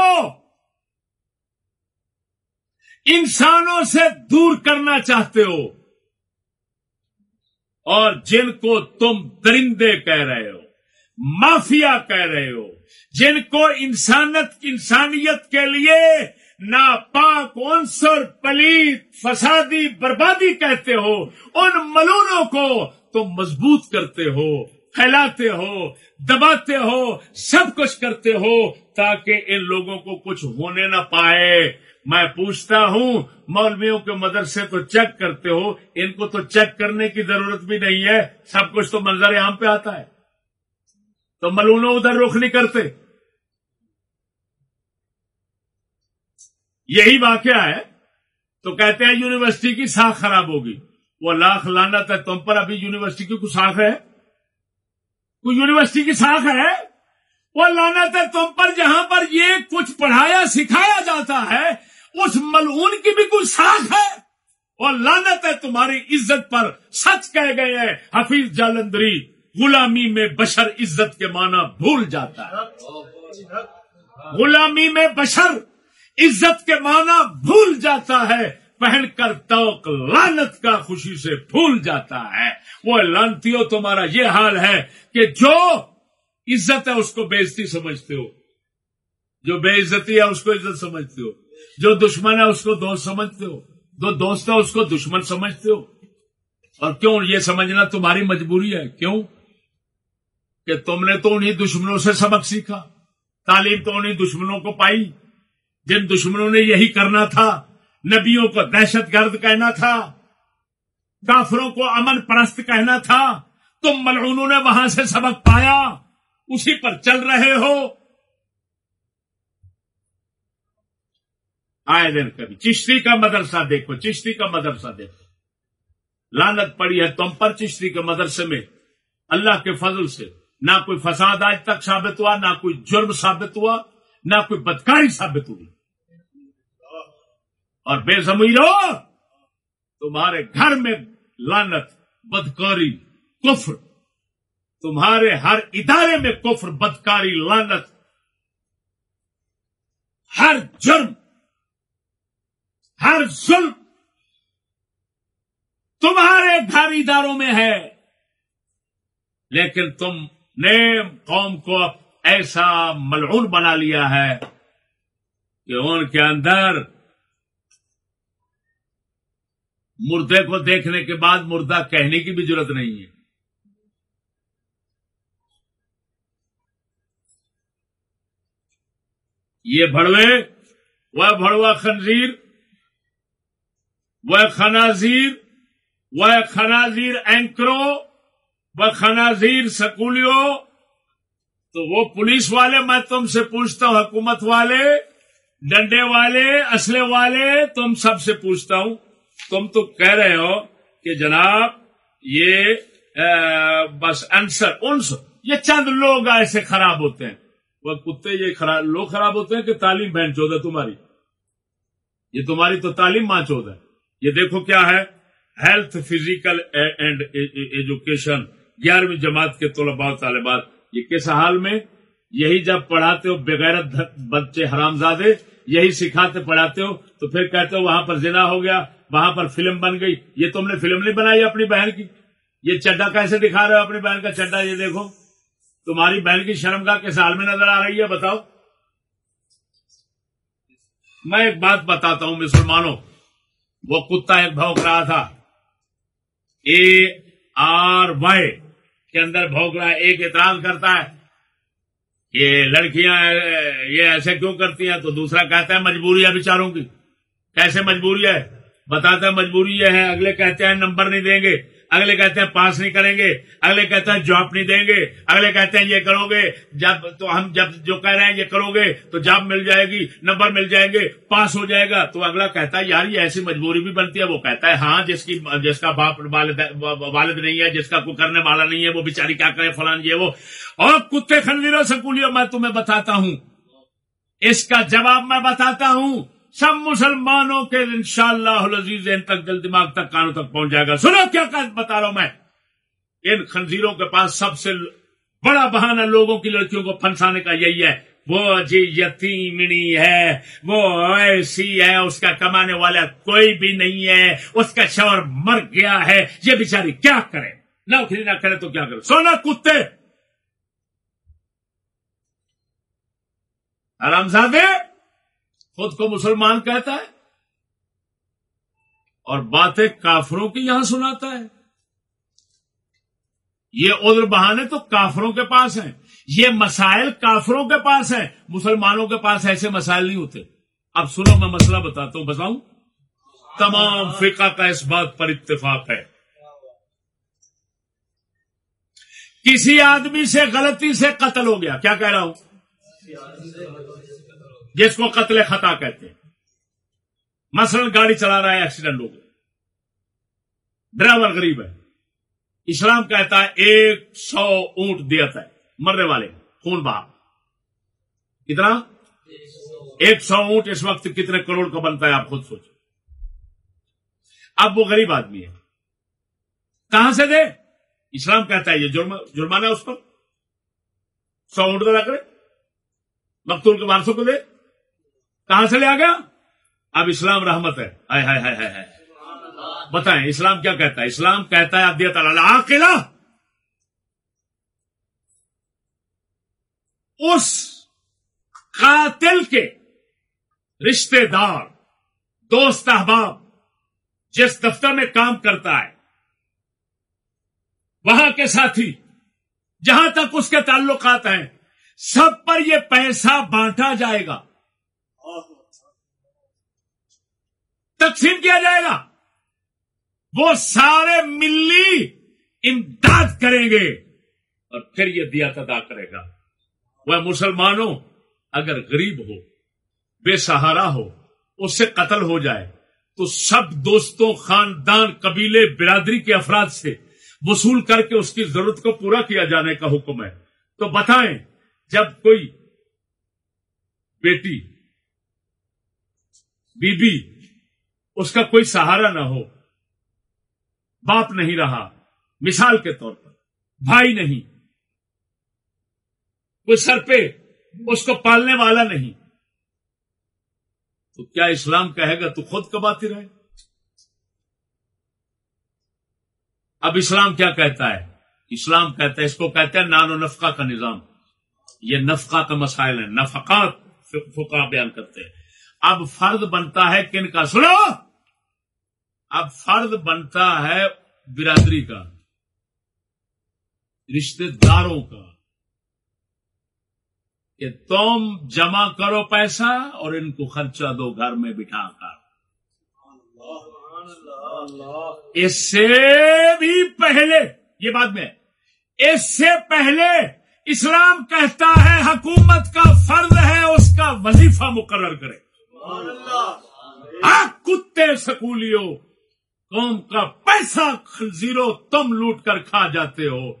انسانوں سے دور کرنا چاہتے ہو اور جن کو تم درندے کہہ رہے ہو، مافیا کہہ رہے ہو، جن کو انسانت، انسانیت کے لیے ناپاک عنصر، پلیت، فسادی، بربادی کہتے ہو، ان ملونوں کو تم مضبوط کرتے ہو، پھیلاتے ہو، دباتے ہو، سب کچھ کرتے ہو، تاکہ ان لوگوں کو کچھ ہونے نہ پائے۔ میں پوچھتا ہوں، مولویوں کے مدرسے تو چیک کرتے ہو، ان کو تو چیک کرنے کی ضرورت بھی نہیں ہے، سب کچھ تو منظر یہاں پہ آتا ہے۔ تو ملونوں ادھر رخ نہیں کرتے۔ یہی واقعہ ہے۔ تو کہتے ہیں یونیورسٹی کی ساکھ خراب ہوگی۔ وہ لاکھ لانت ہے تم پر ابھی یونیورسٹی کی کوئی ساکھ ہے؟ کوئی یونیورسٹی کی ساکھ ہے؟ وہ لانت ہے تم پر جہاں پر یہ کچھ پڑھایا سکھایا جاتا ہے اس ملعون کی بھی کوئی ساکھ ہے۔ اور لانت ہے تمہاری عزت پر۔ سچ کہہ گئے ہیں حفیظ جالندری غلامی میں بشر عزت کے معنی بھول جاتا ہے۔ غلامی میں بشر عزت کے معنی بھول جاتا ہے۔ پہن کر توق لانت کا خوشی سے بھول جاتا ہے۔ وہ لانتی تمہارا یہ حال ہے کہ جو عزت ہے اس کو بےزتی سمجھتے ہو۔ جو بے عزتی ہے اس کو عزت سمجھتے ہو۔ جو دشمن ہے اس کو دوست سمجھتے ہو۔ جو دوست ہے اس کو دشمن سمجھتے ہو۔ اور کیوں یہ سمجھنا تمہاری مجبوری ہے؟ کیوں؟ کہ تم نے تو انہیں دشمنوں سے سبق سیکھا۔ تعلیم تو انہیں دشمنوں کو پائی۔ جن دشمنوں نے یہی کرنا تھا، نبیوں کو دہشت گرد کہنا تھا، کافروں کو امن پرست کہنا تھا، تم ملعونوں نے وہاں سے سبق پایا، اسی پر چل رہے ہو۔ آئے دن کبھی چشتی کا مدرسہ دیکھو، چشتی کا مدرسہ دیکھو۔ لانت پڑی ہے تم پر چشتی کے مدرسے میں۔ اللہ کے فضل سے نہ کوئی فساد آج تک ثابت ہوا، نہ کوئی جرم ثابت ہوا، نہ کوئی بدکاری ثابت ہوئی۔ اور بے زمیرو تمہارے گھر میں لانت بدکاری، کفر، تمہارے ہر ادارے میں کفر، بدکاری لانت ہر جرم، ہر ظلم تمہارے گھر اداروں میں ہے۔ لیکن تم نے قوم کو ایسا ملعون بنا لیا ہے کہ ان کے اندر مردے کو دیکھنے کے بعد مردہ کہنے کی بھی ضرورت نہیں ہے۔ یہ بڑوے وہ بڑوا خنزیر، وہ خنازیر وہ خنازیر اینکرو وہ خنازیر سکولیو تو وہ پولیس والے، میں تم سے پوچھتا ہوں، حکومت والے، ڈنڈے والے، اسلحے والے، تم سب سے پوچھتا ہوں۔ تم تو کہہ رہے ہو کہ جناب یہ بس انسر انس یہ چند لوگ ایسے خراب ہوتے ہیں۔ وہ کتے یہ خراب، لوگ خراب ہوتے ہیں کہ تعلیم بہن چود ہے تمہاری۔ یہ تمہاری تو تعلیم ماں چود ہے۔ یہ دیکھو کیا ہے۔ ہیلتھ فزیکل اینڈ ایجوکیشن گیارہویں جماعت کے طلباء طالبات۔ یہ کس حال میں؟ یہی جب پڑھاتے ہو بغیر بچے حرام زادے یہی سکھاتے پڑھاتے ہو، تو پھر کہتے ہو وہاں پر زنا ہو گیا، وہاں پر فلم بن گئی۔ یہ تم نے فلم نہیں بنائی اپنی بہن کی؟ یہ چڈا کیسے دکھا رہے ہو اپنی بہن کا چڈا؟ یہ دیکھو، تمہاری بہن کی شرم کا کس حال میں نظر آ رہی ہے، بتاؤ۔ میں ایک بات بتاتا ہوں، مسلمانوں، وہ کتا ایک بھوک رہا تھا۔ اے آر وائی کے اندر بھوک رہا ہے، ایک اعتراض کرتا ہے۔ یہ لڑکیاں، یہ ایسے کیوں کرتی ہیں؟ تو دوسرا کہتا ہے مجبوری ہے بیچاروں کی۔ کیسے مجبوری ہے؟ بتاتا ہے مجبوری یہ ہے، اگلے کہتے ہیں نمبر نہیں دیں گے۔ اگلے کہتے ہیں پاس نہیں کریں گے، اگلے کہتے ہیں جاب نہیں دیں گے، اگلے کہتے ہیں یہ کرو گے، جب تو ہم جب جو کہہ رہے ہیں یہ کرو گے، تو جاب مل جائے گی، نمبر مل جائیں گے، پاس ہو جائے گا، تو اگلا کہتا ہے یار یہ ایسی مجبوری بھی بنتی ہے، وہ کہتا ہے ہاں جس کی جس کا باپ والد والد نہیں ہے، جس کا کوئی کرنے والا نہیں ہے، وہ بیچاری کیا کرے، فلان یہ وہ۔ اور کتے خنویروں سکولیوں میں تمہیں بتاتا ہوں، اس کا جواب میں بتاتا ہوں۔ سب مسلمانوں کے انشاءاللہ شاء اللہ تک دل دماغ تک کانوں تک پہنچ جائے گا۔ سنو کیا بتا رہا ہوں میں۔ ان خنزیروں کے پاس سب سے بڑا بہانہ لوگوں کی لڑکیوں کو پھنسانے کا یہی ہے۔ وہ جی یتیمنی ہے، وہ ایسی ہے، اس کا کمانے والا کوئی بھی نہیں ہے۔ اس کا شور مر گیا ہے۔ یہ بیچاری کیا کرے؟ نوکری نہ کرے تو کیا کرے؟ سونا کتے! آرام حرامزادے خود کو مسلمان کہتا ہے اور باتیں کافروں کی یہاں سناتا ہے۔ یہ ادھر بہانے تو کافروں کے پاس ہیں۔ یہ مسائل کافروں کے پاس ہیں۔ مسلمانوں کے پاس ایسے مسائل نہیں ہوتے۔ اب سنو، میں مسئلہ بتاتا ہوں، بتاؤں۔ تمام فقہ کا اس بات پر اتفاق ہے۔ کسی آدمی سے غلطی سے قتل ہو گیا۔ کیا کہہ رہا ہوں؟ جس کو قتل خطا کہتے ہیں۔ مثلا گاڑی چلا رہا ہے ایکسیڈنٹ ہو گیا۔ ڈرائیور غریب ہے۔ اسلام کہتا ہے ایک سو اونٹ دیت ہے۔ مرنے والے، خون بہا۔ کتنا؟ ایک سو اونٹ اس وقت کتنے کروڑ کا بنتا ہے، آپ خود سوچیں۔ اب وہ غریب آدمی ہے۔ کہاں سے دے؟ اسلام کہتا ہے یہ جرم، جرمانہ اس پر۔ سو اونٹ کا کرے مقتول کے وارثوں کو دے۔ کہاں سے لے آ گیا؟ اب اسلام رحمت ہے۔ ہائے ہائے ہائے ہائے بتائیں، اسلام کیا کہتا ہے؟ اسلام کہتا ہے ابدیت اللہ اس قاتل کے رشتے دار، دوست احباب، جس دفتر میں کام کرتا ہے، وہاں کے ساتھی، جہاں تک اس کے تعلقات ہیں، سب پر یہ پیسہ بانٹا جائے گا۔ تقسیم کیا جائے گا۔ وہ سارے ملی امداد کریں گے اور پھر یہ دیا ادا کرے گا۔ وہ مسلمانوں، اگر غریب ہو، بے سہارا ہو، اس سے قتل ہو جائے، تو سب دوستوں، خاندان، قبیلے، برادری کے افراد سے وصول کر کے اس کی ضرورت کو پورا کیا جانے کا حکم ہے۔ تو بتائیں، جب کوئی بیٹی بی بی اس کا کوئی سہارا نہ ہو۔ باپ نہیں رہا۔ مثال کے طور پر۔ بھائی نہیں۔ کوئی سر پہ اس کو پالنے والا نہیں۔ تو کیا اسلام کہے گا تو خود کباتی رہے۔ اب اسلام کیا کہتا ہے؟ اسلام کہتا ہے، اس کو کہتے ہیں نان و نفقہ کا نظام۔ یہ نفقہ کا مسائل ہے نفقات فقہ بیان کرتے ہیں۔ اب فرد بنتا ہے کن کا سنو۔ اب فرد بنتا ہے برادری کا رشتے داروں کا کہ تم جمع کرو پیسہ اور ان کو خرچہ دو گھر میں بٹھا کر۔ اس سے بھی پہلے یہ بات میں اس سے پہلے اسلام کہتا ہے حکومت کا فرض ہے اس کا وظیفہ مقرر کرے۔ کتے سکولیوں قوم کا پیسہ زیرو تم لوٹ کر کھا جاتے ہو۔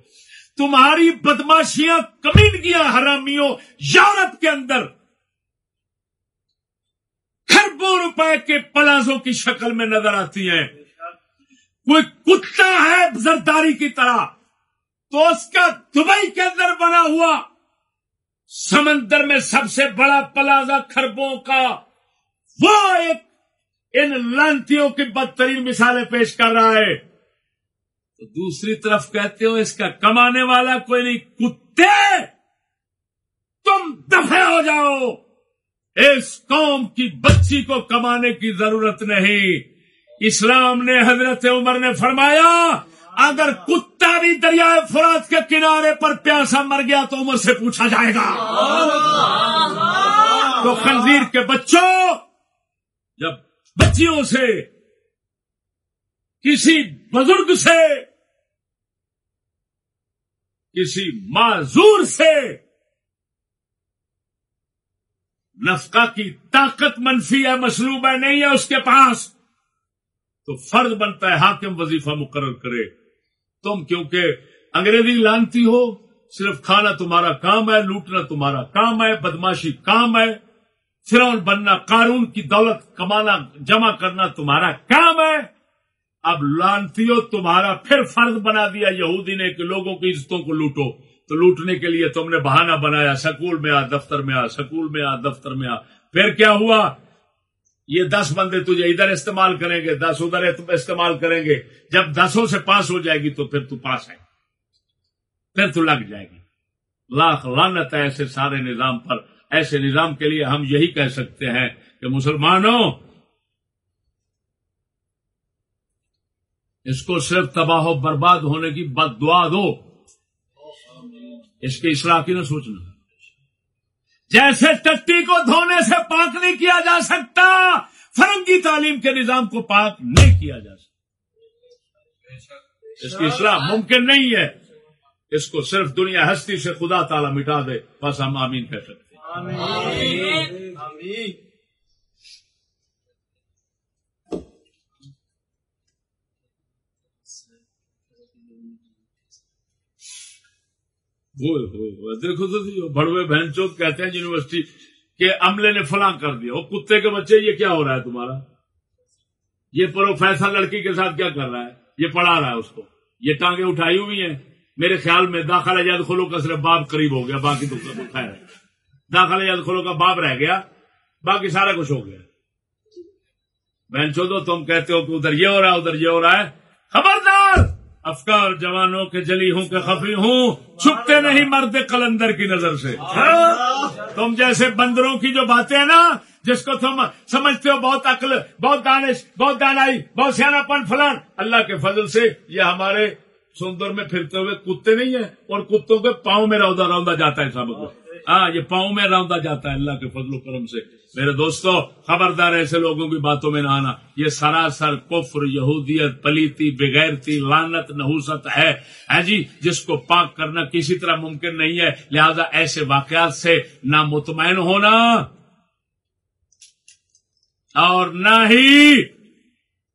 تمہاری بدماشیاں کمینگیاں حرامیوں یورپ کے اندر۔ خربوں روپے کے پلازوں کی شکل میں نظر آتی ہیں۔ کوئی کتا ہے زرداری کی طرح۔ تو اس کا دبئی کے اندر بنا ہوا۔ سمندر میں سب سے بڑا پلازا خربوں کا۔ وہ ایک ان لانتیوں کی بدترین مثالیں پیش کر رہا ہے۔ تو دوسری طرف کہتے ہو اس کا کمانے والا کوئی نہیں کتے! تم دفع ہو جاؤ۔ اس قوم کی بچی کو کمانے کی ضرورت نہیں۔ اسلام نے حضرت عمر نے فرمایا اگر کتا بھی دریائے فرات کے کنارے پر پیاسا مر گیا تو عمر سے پوچھا جائے گا۔ تو خنزیر کے بچوں جب بچیوں سے، کسی بزرگ سے، کسی معذور سے نفقہ کی طاقت منفی ہے مسلوب ہے، نہیں ہے اس کے پاس، تو فرض بنتا ہے حاکم وظیفہ مقرر کرے۔ تم کیونکہ انگریزی لانتی ہو، صرف کھانا تمہارا کام ہے، لوٹنا تمہارا کام ہے، بدماشی کام ہے فرون بننا قانون کی دولت کمانا، جمع کرنا تمہارا کام ہے۔ اب لانتیو تمہارا پھر فرض بنا دیا، یہودی نے کہ لوگوں کی عزتوں کو لوٹو۔ تو لوٹنے کے لیے تم نے بہانہ بنایا، سکول میں آ، دفتر میں آ، سکول میں آ، دفتر میں آ۔ پھر کیا ہوا؟ یہ دس بندے تجھے ادھر استعمال کریں گے، دس ادھر استعمال کریں گے۔ جب دسوں سے پاس ہو جائے گی تو پھر تو پاس ہے۔ پھر تو لگ جائے گی۔ لاکھ لانت ہے ایسے سارے نظام پر۔ ایسے نظام کے لیے ہم یہی کہہ سکتے ہیں کہ مسلمانوں، اس کو صرف تباہ و برباد ہونے کی بد دعا دو۔ اس کی اصلاح کی نہ سوچنا۔ جیسے ٹٹی کو دھونے سے پاک نہیں کیا جا سکتا، فرنگی تعلیم کے نظام کو پاک نہیں کیا جا سکتا۔ اس کی اصلاح ممکن نہیں ہے۔ اس کو صرف دنیا ہستی سے خدا تعالی مٹا دے، بس ہم آمین کہہ سکتے دیکھو تو بڑوے بہن چوت کہتے ہیں یونیورسٹی کے عملے نے فلاں کر دیا۔ وہ کتے کے بچے، یہ کیا ہو رہا ہے تمہارا؟ یہ پروفیسر لڑکی کے ساتھ کیا کر رہا ہے؟ یہ پڑھا رہا ہے اس کو۔ یہ ٹانگیں اٹھائی ہوئی ہیں۔ میرے خیال میں داخلہ یاد کھولو کا صرف باپ قریب ہو گیا، باقی تو خیر داخلہ یاد کھولو کا باپ رہ گیا، باقی سارا کچھ ہو گیا۔ بہن چو تم کہتے ہو کہ ادھر یہ ہو رہا ہے، ادھر یہ ہو رہا ہے۔ خبردار! افکار جوانوں کے جلی ہوں کہ خفی ہوں، چھپتے نہیں مرد قلندر کی نظر سے۔ ہاں؟ تم جیسے بندروں کی جو باتیں ہیں نا، جس کو تم سمجھتے ہو، بہت عقل، بہت دانش، بہت دانائی، بہت سیاح پن فلان۔ اللہ کے فضل سے یہ ہمارے سندر میں پھرتے ہوئے کتے نہیں ہیں، اور کتوں کے پاؤں میں روندا روندا جاتا ہے سب کو۔ ہاں یہ پاؤں میں روندا جاتا ہے، اللہ کے فضل و کرم سے۔ میرے دوستو، خبردار ایسے لوگوں کی باتوں میں نہ آنا۔ یہ سراسر کفر، یہودیت، پلیتی، بغیرتی لانت نحوست ہے۔ جی جس کو پاک کرنا کسی طرح ممکن نہیں ہے، لہذا ایسے واقعات سے نہ مطمئن ہونا۔ اور نہ ہی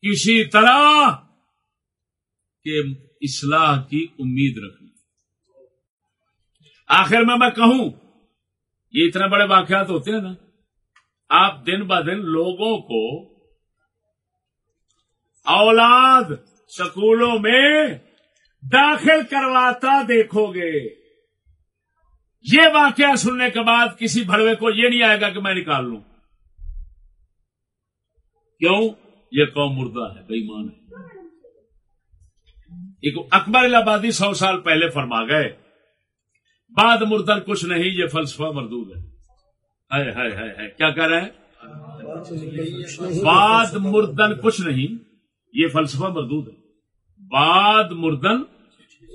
کسی طرح کے اصلاح کی امید رکھنا۔ آخر میں میں کہوں یہ اتنے بڑے واقعات ہوتے ہیں نا، آپ دن ب دن لوگوں کو اولاد سکولوں میں داخل کرواتا دیکھو گے۔ یہ واقعہ سننے کے بعد کسی بڑوے کو یہ نہیں آئے گا کہ میں نکال لوں۔ کیوں؟ یہ قوم مردہ ہے بے مان ہے ایک اکبر آبادی سو سال پہلے فرما گئے۔ بعد مردن کچھ نہیں، یہ فلسفہ مردود ہے۔ کیا کہہ رہے ہیں؟ بعد مردن کچھ نہیں، یہ فلسفہ مردود ہے۔ بعد مردن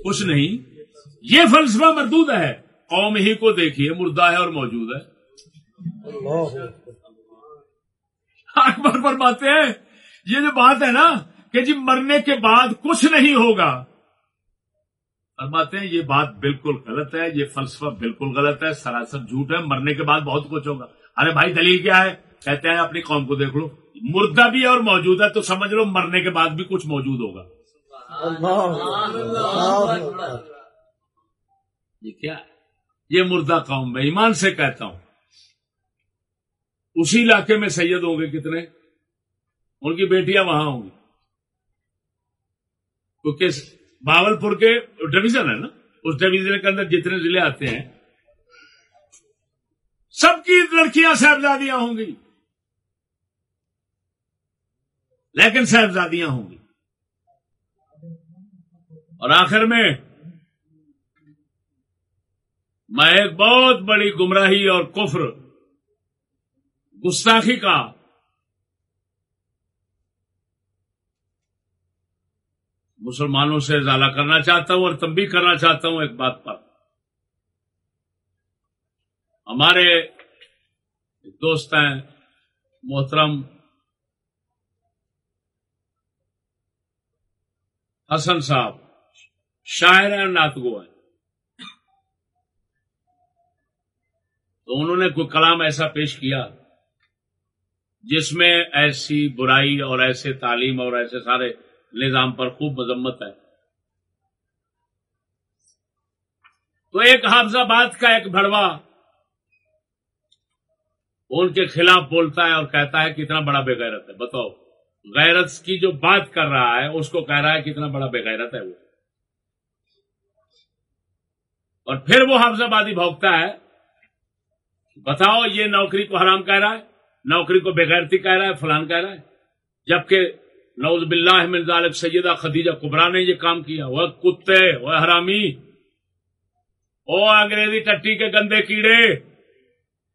کچھ نہیں، یہ فلسفہ مردود ہے۔ قوم ہی کو دیکھیے، مردہ ہے اور موجود ہے۔ اکبر پر باتیں ہیں، یہ جو بات ہے نا، کہ جی مرنے کے بعد کچھ نہیں ہوگا۔ فرماتے ہیں یہ بات بالکل غلط ہے یہ فلسفہ بالکل غلط ہے سراسر جھوٹ ہے مرنے کے بعد بہت کچھ ہوگا۔ ارے بھائی دلیل کیا ہے؟ کہتے ہیں اپنی قوم کو دیکھ لو مردہ بھی ہے اور موجود ہے تو سمجھ لو مرنے کے بعد بھی کچھ موجود ہوگا۔ یہ کیا یہ مردہ قوم میں ایمان سے کہتا ہوں۔ اسی علاقے میں سید ہوں گے کتنے؟ ان کی بیٹیاں وہاں ہوں گی۔ کیونکہ باول پور کے ڈویژن ہے نا، اس ڈویژن کے اندر جتنے ضلع آتے ہیں، سب کی لڑکیاں صاحبزادیاں ہوں گی۔ لیکن صاحبزادیاں ہوں گی۔ اور آخر میں میں ایک بہت بڑی گمراہی اور کفر، گستاخی کا مسلمانوں سے ازالہ کرنا چاہتا ہوں اور تنبیہ کرنا چاہتا ہوں ایک بات پر۔ ہمارے دوست ہیں، محترم حسن صاحب، شاعر ہیں ناتگو ہیں۔ تو انہوں نے کوئی کلام ایسا پیش کیا جس میں ایسی برائی اور ایسے تعلیم اور ایسے سارے نظام پر خوب مذمت ہے۔ تو ایک حافظ آباد کا ایک بھڑوا ان کے خلاف بولتا ہے اور کہتا ہے کتنا بڑا بے غیرت ہے۔ بتاؤ، غیرت کی جو بات کر رہا ہے، اس کو کہہ رہا ہے کتنا بڑا بے غیرت ہے وہ۔ اور پھر وہ حافظ آبادی بھوکتا ہے، بتاؤ، یہ نوکری کو حرام کہہ رہا ہے، نوکری کو بےغیرتی کہہ رہا ہے، فلان کہہ رہا ہے، جبکہ نوز باللہ من ذالک، سیدہ خدیجہ کبرا نے یہ کام کیا۔ وہ کتے، وہ حرامی۔ او انگریزی ٹٹی کے گندے کیڑے۔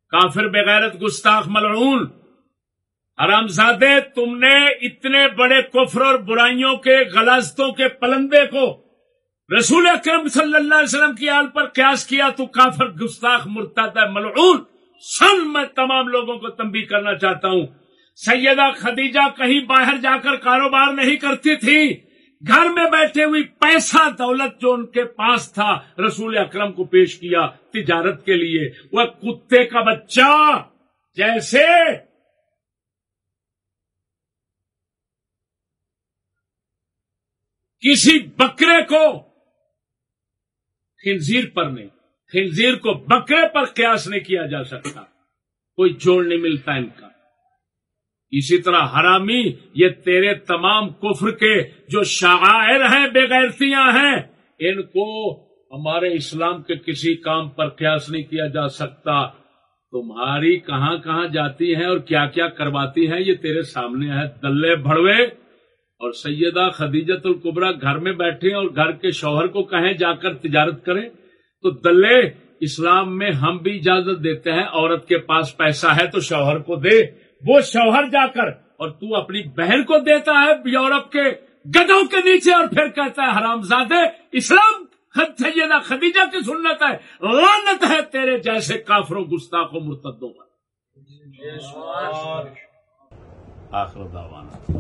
کافر بغیرت گستاخ ملعون۔ حرام زادے، تم نے اتنے بڑے کفر اور برائیوں کے غلازتوں کے پلندے کو رسول اکرم صلی اللہ علیہ وسلم کی آل پر قیاس کیا، تو کافر گستاخ مرتد ہے ملعون۔ سن میں تمام لوگوں کو تنبیہ کرنا چاہتا ہوں۔ سیدہ خدیجہ کہیں باہر جا کر کاروبار نہیں کرتی تھی۔ گھر میں بیٹھے ہوئی پیسہ دولت جو ان کے پاس تھا، رسول اکرم کو پیش کیا تجارت کے لیے۔ وہ کتے کا بچہ، جیسے کسی بکرے کو۔ خنزیر پر نہیں، خنزیر کو بکرے پر قیاس نہیں کیا جا سکتا۔ کوئی جوڑ نہیں ملتا ان کا۔ اسی طرح حرامی، یہ تیرے تمام کفر کے جو شاعر ہیں بےغیرتیاں ہیں، ان کو ہمارے اسلام کے کسی کام پر قیاس نہیں کیا جا سکتا۔ تمہاری کہاں کہاں جاتی ہیں اور کیا کیا کرواتی ہیں، یہ تیرے سامنے ہے دلے بڑوے اور سیدہ خدیجت القبرا گھر میں بیٹھے اور گھر کے شوہر کو کہیں جا کر تجارت کریں، تو دلے اسلام میں ہم بھی اجازت دیتے ہیں، عورت کے پاس پیسہ ہے تو شوہر کو دے۔ وہ شوہر جا کر اور تو اپنی بہن کو دیتا ہے یورپ کے گدوں کے نیچے اور پھر کہتا ہے حرام زادے اسلام سیدہ خدیجہ کی سنت ہے لانت ہے تیرے جیسے کافروں گستاخوں مرتدوں پر۔ آخر دعوانا۔